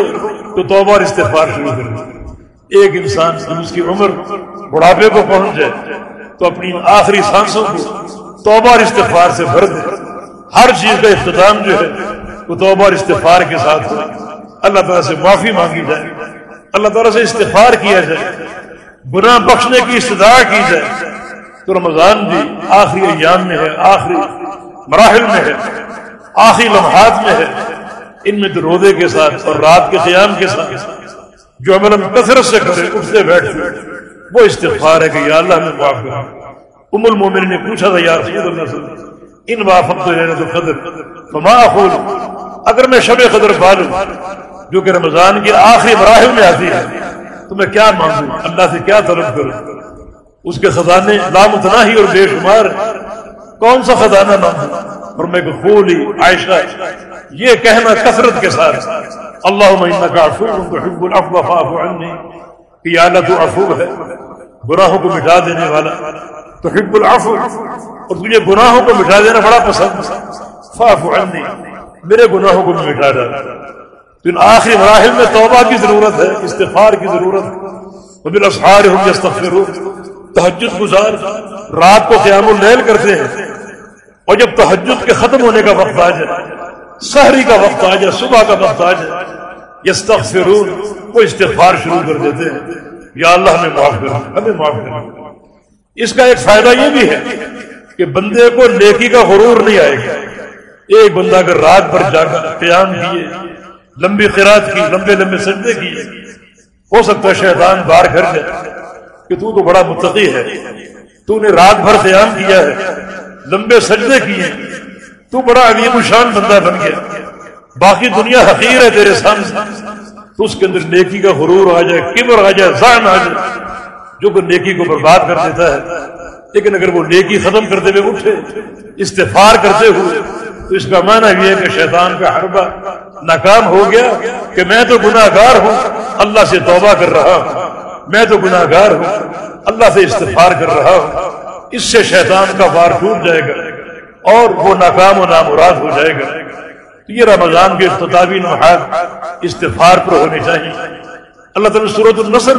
تو توبہ اور استفار شروع کرے ایک انسان جب اس کی عمر بڑھاپے کو پہنچ جائے تو اپنی آخری سانسوں کو توبہ اور استفار سے بھر دے۔ ہر چیز کا اختتام جو ہے وہ توبہ اور استفار کے ساتھ ہو۔ اللہ تعالیٰ سے معافی مانگی جائے۔ اللہ تعالیٰ سے استفار کیا جائے۔ گناہ بخشنے کی استدعا کی جائے۔ تو رمضان بھی آخری ایام میں ہے، آخری مراحل میں ہے، آخری لمحات میں ہے۔ ان میں روزے کے ساتھ اور رات کے قیام کے ساتھ جو عمل ہم کثرت سے کرے اٹھتے بیٹھتے وہ استغفار ہے کہ یا اللہ میں معاف کرا ام المومن نے پوچھا تھا، یا رسول اللہ صلی اللہ علیہ وسلم ان وافق تو قدر فما اقول؟ اگر میں شب قدر بالوں جو کہ رمضان کی آخری مراحل میں آتی ہے، تو میں کیا مانگوں؟ اللہ سے کیا طلب کروں؟ اس کے خزانے لامتناہی اور بے شمار، کون سا خزانہ مانگوں؟ اور میں خولی عائشہ یہ کہنا کثرت کے ساتھ اللہ کا کہ اللہ تو افوب ہے، گناہوں کو مٹا دینے والا تو حب العفو. اور تجھے گناہوں کو مٹا دینا بڑا پسند فاف عنی. میرے گناہوں کو مٹا ڈالا تو ان آخری مراحل میں توبہ کی ضرورت ہے استفار کی ضرورت ہے. تحجد گزار. رات کو قیام اللیل کرتے ہیں. اور جب تحجد کے ختم ہونے کا وقت آ جائے سحری کا وقت آ جائے صبح کا وقت آ جائے یستغفرون، وہ استغفار شروع کر دیتے ہیں۔ یا اللہ، ہمیں معاف کر، ہمیں معاف کر۔ اس کا ایک فائدہ یہ بھی ہے کہ بندے کو نیکی کا غرور نہیں آئے گا۔ ایک بندہ اگر رات بھر جا کر قیام کیے، لمبی خیرات کی، لمبے لمبے سجدے کیے، ہو سکتا ہے شیطان باہر گھر جائے۔ کہ تو تو بڑا متقی ہے۔ تو نے رات بھر قیام کیا ہے، لمبے سجدے کیے۔ تو بڑا عظیم شان بندہ بن گیا۔ باقی دنیا حقیر ہے تیرے سامنے۔ تو اس کے اندر نیکی کا غرور آ جائے، کبر آ جائے زان آ جائے۔ جو کہ نیکی کو برباد کر دیتا ہے، لیکن اگر وہ نیکی ختم کرتے ہوئے اٹھے استفار کرتے ہوئے، تو اس کا معنی یہ ہے کہ شیطان کا حربہ ناکام ہو گیا کہ میں تو گناہ گار ہوں، اللہ سے توبہ کر رہا ہوں۔ میں تو گناہ گار ہوں، اللہ سے استفار کر رہا ہوں۔ اس سے شیطان کا بار ٹوٹ جائے گا۔ اور وہ ناکام و نامراد ہو جائے گا۔ تو یہ رمضان کے اختتابی نحات استفار پر ہونی چاہیے۔ اللہ تعالیٰ صورت النصر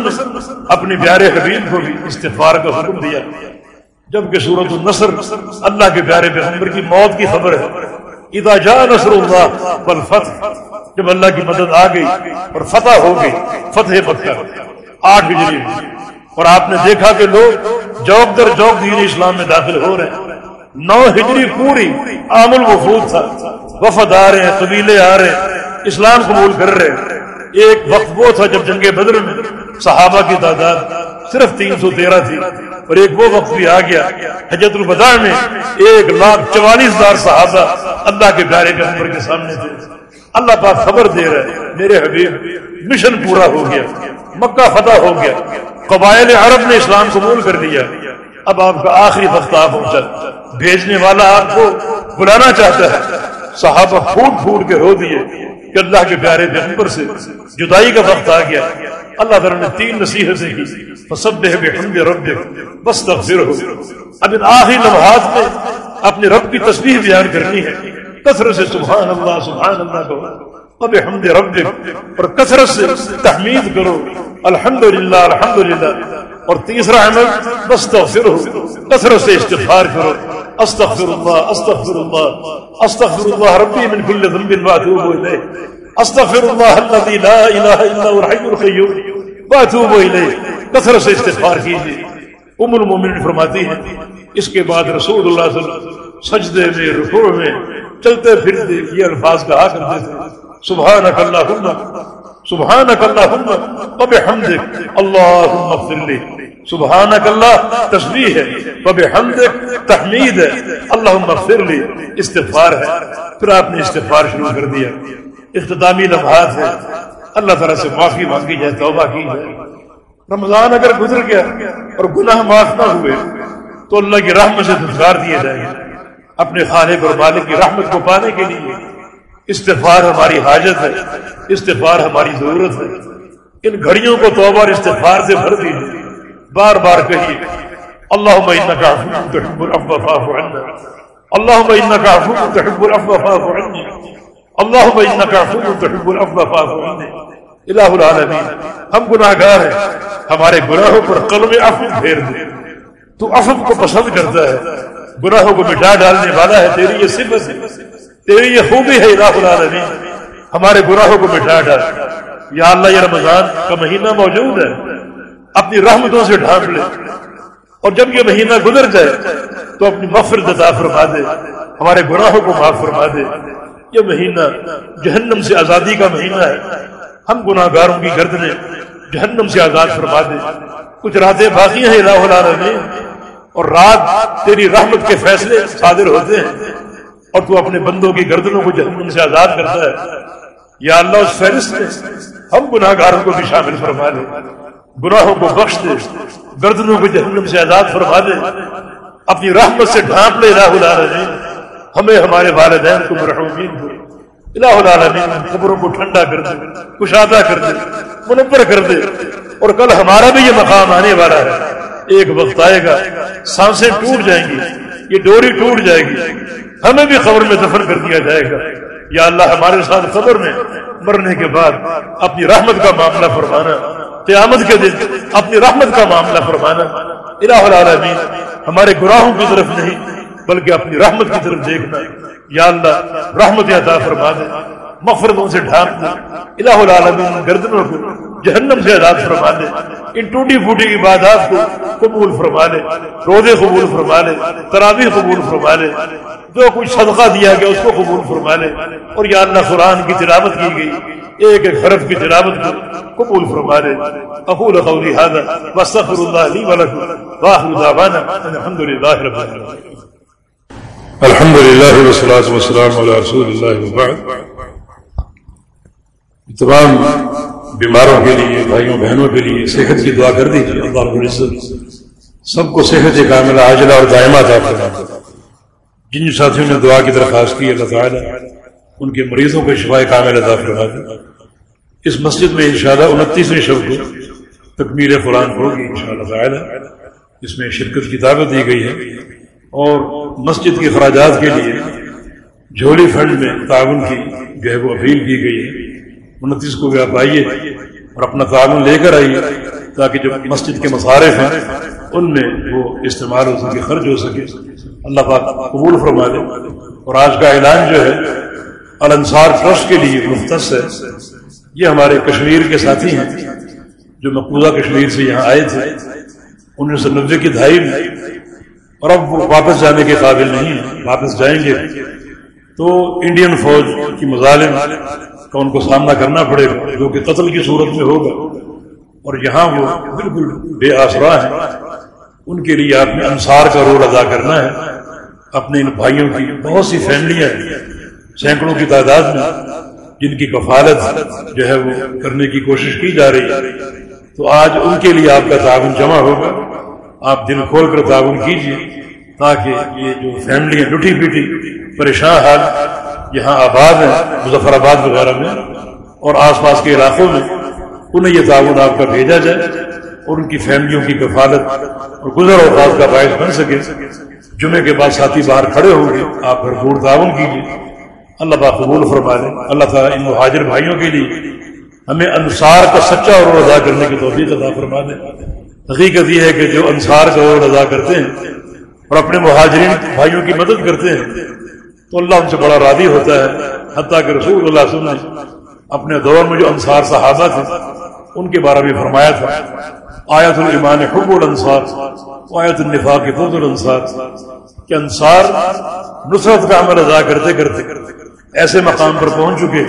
اپنے پیارے حبیب کو بھی استفار کا حکم دیا۔ جبکہ صورت النصر اللہ کے پیارے پیغمبر کی موت کی خبر ہے۔ اذا جاء نصر اللہ فالفتح جب اللہ کی مدد آ گئی اور فتح ہو گئی، فتح مکہ، آٹھ ہجری اور آپ نے دیکھا کہ لوگ جوک در جوک دین اسلام میں داخل ہو رہے ہیں۔ نو ہجری پوری عام الوفود تھا. وفد آ رہے ہیں، قبیلے آ رہے ہیں، اسلام قبول کر رہے ہیں. ایک وقت وہ تھا جب جنگ بدر میں صحابہ کی تعداد صرف تین سو تیرہ تھی اور ایک وہ وقت بھی آ گیا، حجت البدار میں ایک لاکھ چوالیس ہزار صحابہ اللہ کے پیارے کے کے سامنے تھے۔ اللہ پاک خبر دے رہے میرے حبیب مشن پورا ہو گیا، مکہ فتح ہو گیا، قبائل عرب نے اسلام قبول کر لیا۔ اب آپ کا آخری وقت آ پہنچا بھیجنے والا آپ کو بلانا چاہتا ہے۔ صحابہ پھوٹ پھوٹ کے رو دیے کہ اللہ کے پیارے پیغمبر سے جدائی کا وقت آ گیا۔ اللہ تعالیٰ نے تین نصیحتیں کی۔ فسب بحمد رب بس تغفر ہو اب ان آخری لمحات میں اپنے رب کی تصویر بیان کرنی ہے۔ کثرت سے سبحان اللہ سبحان اللہ کو۔ اب حمد رب اور کثرت سے تحمید کرو۔ الحمد للہ الحمد للہ اور تیسرا عمل بس تغفر ہو کثرت سے استغفار کرو استغفر الله استغفر الله استغفر الله ربي من كل ذنب واتوب اليه استغفر الله الذي لا اله الا هو الحي القيوم واتوب اليه کثرت سے استغفار کیجیے۔ ام المومنین فرماتی ہیں، اس کے بعد رسول اللہ صلی اللہ علیہ وسلم سجدے میں، رکوع میں چلتے پھرتے یہ الفاظ کہا کرتے تھے۔ سبحانك اللهم سبحانك اللهم وبحمدك اللهم اغفر لي سبحانك اللہ تسبیح ہے بب حمد تحمید ہے۔ اللہ مغفر لی، استغفار ہے۔ پھر آپ نے استغفار شروع کر دیا۔ اختتامی لمحات ہے اللہ تعالیٰ سے معافی مانگی جائے، توبہ کی جائے۔ رمضان اگر گزر گیا اور گناہ معاف نہ ہوئے، تو اللہ کی رحمت سے دھتکار دیا جائے گا اپنے خالق اور مالک کی رحمت کو پانے کے لیے۔ استغفار ہماری حاجت ہے، استغفار ہماری ضرورت ہے۔ ان گھڑیوں کو توبہ اور استغفار سے بھر دیجیے بار بار کہیے اللہ انك عفو تحب العفو عنا. اللهم انك تحب تحب الہ العالمین، ہم گناہگار ہیں، ہمارے گناہوں پر قلم عفو پھیر دے۔ تو عفو کو پسند کرتا ہے، گناہوں کو مٹا ڈالنے والا ہے، تیری یہ صفت ہے تیری یہ خوبی ہے الہ العالمین۔ ہمارے گناہوں کو مٹا ڈال۔ یا اللہ، یہ رمضان کا مہینہ موجود ہے۔ اپنی رحمتوں سے ڈھانپ لے۔ اور جب یہ مہینہ گزر جائے تو اپنی مفرت عطا فرما دے، ہمارے گناہوں کو معاف فرما دے۔ یہ مہینہ جہنم سے آزادی کا مہینہ ہے۔ ہم گناہ گاروں کی گردنیں جہنم سے آزاد فرما دے۔ کچھ راتیں باقی ہیں الہ العالمین، اور رات تیری رحمت کے فیصلے صادر ہوتے ہیں۔ اور تو اپنے بندوں کی گردنوں کو جہنم سے آزاد کرتا ہے۔ یا اللہ، اس فہرست میں ہم گناہ گاروں کو بھی شامل فرما دے۔ گناہوں کو بخش دے، گردنوں کو جہنم سے آزاد فرما دے۔ اپنی رحمت سے ڈھانپ لے، الہ العالمین۔ ہمیں ہمارے والدین کو مرحومین کو الہ العالمین قبروں کو ٹھنڈا کر دے، کشادہ کر دے، منور کر دے۔ اور کل ہمارا بھی یہ مقام آنے والا ہے۔ ایک وقت آئے گا، سانسیں ٹوٹ جائیں گی، یہ ڈوری ٹوٹ جائے گی۔ ہمیں بھی خبر میں دفن کر دیا جائے گا۔ یا اللہ ہمارے ساتھ خبر میں مرنے کے بعد اپنی رحمت کا معاملہ فرمانا۔ قیامت کے دن اپنی رحمت کا معاملہ فرمانا، الہ العالمین، ہمارے گناہوں کی طرف نہیں، بلکہ اپنی رحمت کی طرف دیکھنا۔ یا اللہ، رحمت عطا فرما دے۔ مفردوں سے ڈھانپ دے۔ الہ العالمین، گردنوں کو، جہنم سے آزاد فرما دے۔ ان ٹوٹی پھوٹی عبادات کو قبول فرما لے۔ روزے قبول فرما لے۔ تراوی قبول فرما لے۔ جو کچھ صدقہ دیا گیا، اس کو قبول فرما لے۔ اور یا اللہ، قرآن کی تلاوت کی گئی۔ ایک ایک حرف کی تلاوت کو قبول فرما لے۔ اقول قولی هذا واستغفر الله لي ولكم واخر دعوانا الحمد لله رب العالمين الحمد لله والصلاه والسلام على رسول الله وبعد۔ تمام بیماروں کے لیے، بھائیوں، بہنوں کے لیے صحت کی دعا کر دیجیے اللہ رب العزت سب کو صحت کاملہ، عاجلہ اور دائمہ عطا فرمائے۔ جن ساتھیوں نے دعا کی درخواست کی، اللہ تعالی ان کے مریضوں کو شفا کامل عطا فرما دے۔ اس مسجد میں انشاءاللہ انتیسویں شب کو تکمیل قرآن ہوگی انشاءاللہ تعالی۔ اس میں شرکت کی دعوت دی گئی ہے۔ اور مسجد کے اخراجات کے لیے جھولی فنڈ میں تعاون کی جو ہے وہ اپیل کی گئی ہے۔ انتیس کو بھی آپ آئیے اور اپنا تعاون لے کر آئیے تاکہ جو مسجد کے مصارف ہیں، ان میں وہ استعمال ہو سکے، خرچ ہو سکے۔ اللہ پاک قبول فرما دے۔ اور آج کا اعلان جو ہے، الانصار ٹرسٹ کے لیے مختص ہے۔ یہ ہمارے کشمیر کے ساتھی ہیں، جو مقبوضہ کشمیر سے یہاں آئے تھے۔ انیس سو نبے کی دہائی میں اور اب وہ واپس جانے کے قابل نہیں ہیں، واپس جائیں گے۔ تو انڈین فوج کی مظالم کا ان کو سامنا کرنا پڑے گا، جو کہ قتل کی صورت میں ہوگا۔ اور یہاں وہ بالکل بے آسرا ہیں۔ ان کے لیے آپ نے انصار کا رول ادا کرنا ہے۔ اپنے ان بھائیوں کی بہت سی فیملیاں سینکڑوں کی تعداد میں جن کی کفالت جو ہے وہ کرنے کی کوشش کی جا رہی ہے۔ تو آج ان کے لیے آپ کا تعاون جمع ہوگا۔ آپ دل کھول کر تعاون کیجیے تاکہ یہ جو فیملیاں لٹھی پیٹی پریشان حال یہاں آباد ہیں، مظفر آباد وغیرہ میں، اور آس پاس کے علاقوں میں، انہیں یہ تعاون آپ کا بھیجا جائے اور ان کی فیملیوں کی کفالت اور گزر اوقات کا باعث بن سکے۔ جمعے کے بعد ساتھی باہر کھڑے ہوں گے، آپ بھرپور تعاون کیجیے۔ اللہ با قبول فرما دیں اللہ تعالیٰ ان مہاجر بھائیوں کے لیے ہمیں انصار کا سچا اور ادا کرنے کی توفیق ادا فرما دیں حقیقت یہ ہے کہ جو انصار کا اور ادا کرتے ہیں اور اپنے مہاجرین بھائیوں کی مدد کرتے ہیں تو اللہ ان سے بڑا راضی ہوتا ہے، حتیٰ کہ رسول اللہ صلی اللہ علیہ وسلم اپنے دور میں جو انصار صحابہ تھے، ان کے بارے میں فرمایا تھا، آیت المان حب الانصار آیت النفاق فض الانصار، کہ انصار نصرت کا عمل ادا کرتے کرتے ایسے مقام پر پہنچ چکے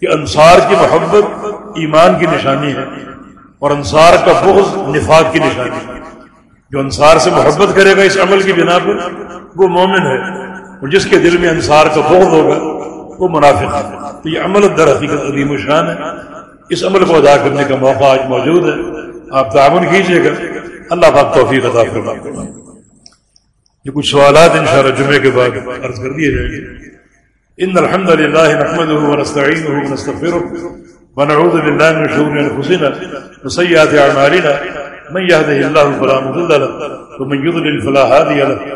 کہ انصار کی محبت ایمان کی نشانی ہے اور انصار کا بغض نفاق کی نشانی ہے۔ جو انصار سے محبت کرے گا اس عمل کی بنا پر، وہ مومن ہے۔ اور جس کے دل میں انصار کا بغض ہوگا، وہ منافق ہے۔ تو یہ عمل در حقیقت عظیم و شان ہے۔ اس عمل کو ادا کرنے کا موقع آج موجود ہے۔ آپ تعاون کیجیے گا۔ اللہ پاک توفیق عطا فرما یہ کچھ سوالات انشاءاللہ جمعے کے بعد عرض کر دیے جائیں گے۔ ان الحمد لله نحمده ونستعينه ونستغفره ونعوذ بالله من شرور انفسنا وسيئات اعمالنا۔ من يهده الله فلا مضل له، ومن يضلل فلا هادي له۔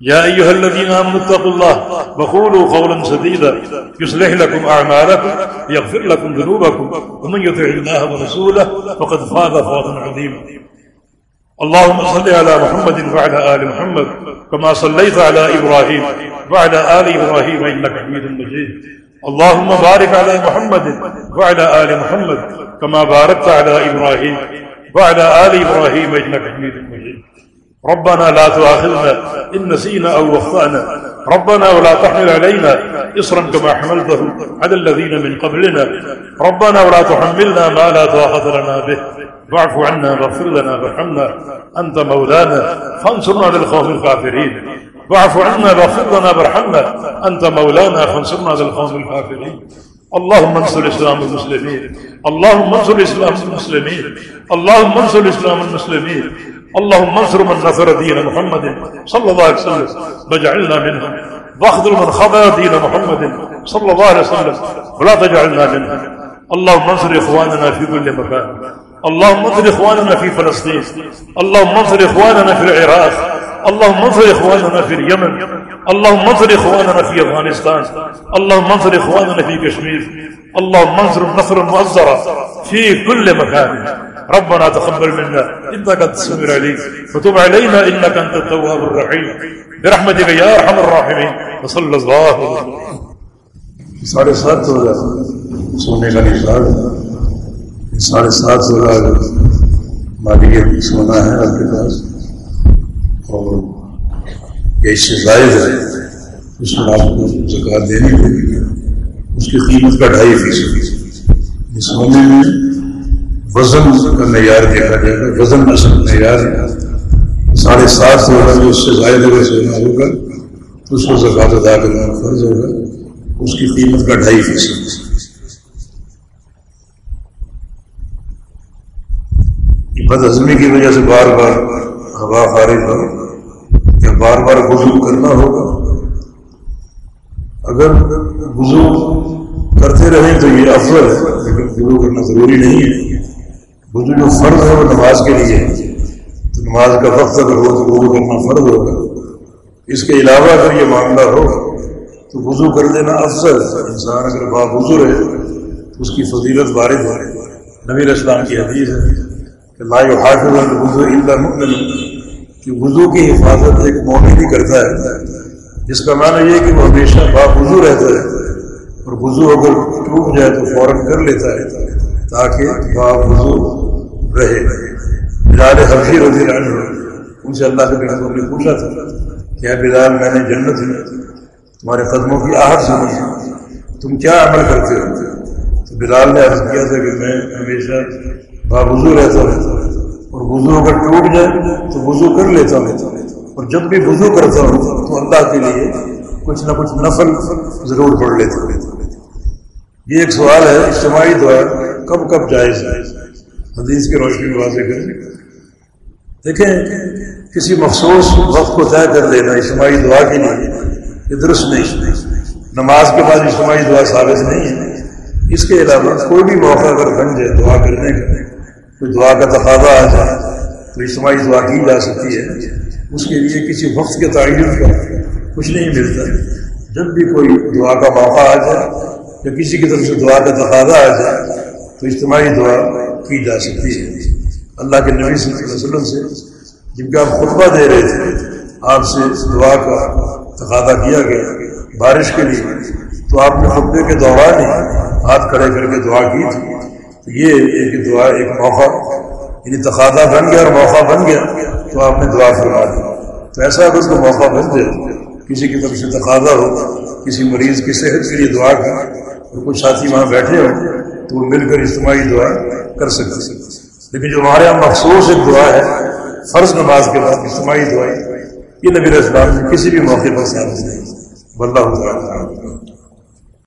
يا أيها الذين آمنوا اتقوا الله وقولوا قولا سديدا يصلح لكم أعمالكم يغفر لكم ذنوبكم ومن يطع الله ورسوله فقد فاز فوزا عظيما. اللهم صل على محمد وعلى آل محمد كما صليت على إبراهيم وعلى آل إبراهيم إنك حميد مجيد. اللهم بارك على محمد وعلى آل محمد كما باركت على إبراهيم وعلى آل إبراهيم إنك حميد مجيد. ربنا لا تؤاخذنا إن نسينا أو وخطأنا. ربنا ولا تحمل علينا إصرا كما حملته على الذين من قبلنا. ربنا ولا تحملنا ما لا طاقة لنا به. واعف عنا واغفر لنا وارحمنا. أنت مولانا، فانصرنا للقوم الكافرين. واعف عنا واغفر لنا وارحمنا. أنت مولانا، فانصرنا للقوم الكافرين. اللهم انصر الإسلام المسلمين. اللهم انصر الإسلام المسلمين. اللهم انصر الإسلام المسلمين. اللهم انصر من نصر دين محمد صلى الله عليه وسلم واجعلنا منهم واخذل من خضع دين محمد صلى الله عليه وسلم ولا تجعلنا منهم اللهم انصر إخواننا في كل مكان اللهم انصر إخواننا في فلسطين اللهم انصر إخواننا في العراق اللهم انصر إخواننا في اليمن اللهم انصر إخواننا في أفغانستان اللهم انصر إخواننا في كشمير اللهم انصر نصرا مؤزرا في كل مكان. ربنا تقبل منا. انك انت السميع العليم. وتب علينا انك انت التواب الرحيم. برحمتك يا ارحم الراحمين. وصلى الله وسلم. ساڑھے سات ہو جاتا سونے کا نظام. ساڑھے سات سو لاکھ مالی سونا ہے آپ کے پاس. اور یہ اس سے زائد ہے. اس میں آپ کو زکات دینی ہوگی اس کی قیمت کا ڈھائی فیصد۔ اس سونے میں وزن کا معیار دیکھا جائے گا۔ وزن اصل معیار ساڑھے سات سو جو اس سے زائد اگر سونا ہوگا تو اس کو زکات ادا کرنا فرض ہوگا۔ اس کی قیمت کا ڈھائی فیصد۔ بد ہضمی کی وجہ سے بار بار ہوا خارج ہو، یا بار بار وضو کرنا ہوگا۔ اگر وضو کرتے رہیں تو یہ افضل ہے، لیکن وضو کرنا ضروری نہیں ہے۔ وضو جو فرض ہے وہ نماز کے لیے تو نماز کا وقت اگر ہو تو وضو کرنا فرض ہوگا۔ اس کے علاوہ اگر یہ معاملہ ہو تو وضو کر دینا افضل انسان اگر با وضو رہے تو اس کی فضیلت وارد ہے نبی اسلام کی حدیث ہے کہ لا حافظ وضو اللہ کہ وضو کی حفاظت ایک مومن ہی کرتا ہے۔ جس کا معنی یہ کہ وہ ہمیشہ با وضو رہتا ہے اور وضو اگر ٹوٹ جائے تو فوراً کر لیتا ہے تاکہ با وضو رہے۔ بلال حفیظ رضی اللہ ان سے اللہ کے نے پوچھا تھا کیا بلال، میں نے جنت میں تمہارے قدموں کی آہٹ سنی۔ تم کیا عمل کرتے ہو؟ تو بلال نے عرض کیا تھا کہ میں ہمیشہ باوضو رہتا ہوں اور وضو اگر ٹوٹ جائے تو وضو کر لیتا ہوں۔ اور جب بھی وضو کرتا ہوں تو اللہ کے لیے کچھ نہ کچھ نفل ضرور پڑھ لیتا ہوں۔ یہ ایک سوال ہے، اجتماعی دعا کب کب جائز ہے؟ حدیث کی روشنی میں واضح کریں۔ دیکھیں، کسی مخصوص وقت کو طے کر لینا اجتماعی دعا کے لیے یہ درست نہیں۔ نماز کے بعد اجتماعی دعا ثابت نہیں ہے۔ اس کے علاوہ کوئی بھی موقع اگر بن جائے دعا کرنے کا، کوئی دعا کا تقاضا آ جائے تو اجتماعی دعا کی جا سکتی ہے۔ اس کے لیے کسی وقت کے تعین کا کچھ نہیں ملتا۔ جب بھی کوئی دعا کا موقع آ جائے، یا کسی کی طرف سے دعا کا تقاضا آ جائے، تو اجتماعی دعا کی جا سکتی ہے۔ اللہ کے نبی صلی اللہ علیہ وسلم سے جن کا آپ خطبہ دے رہے تھے، آپ سے دعا کا تقاضا کیا گیا بارش کے لیے۔ تو آپ نے خطبے کے دوران ہی ہاتھ کھڑے کر کے دعا کی تھی۔ تو یہ ایک دعا، ایک موقع یعنی تقاضا بن گیا اور موقع بن گیا تو آپ نے دعا فرما دی۔ تو ایسا اگر اس کو موقع بن جائے۔ کسی کی طرف سے تقاضا ہو، کسی مریض کی صحت کے لیے دعا کی اور کچھ ساتھی وہاں بیٹھے ہوں تو وہ مل کر اجتماعی دعا کر سکتے لیکن جو ہمارے یہاں مخصوص ایک دعا ہے، فرض نماز کے بعد اجتماعی دعائیں یہ نبی اسلام نے کسی بھی موقع پر ثابت نہیں۔ بلّہ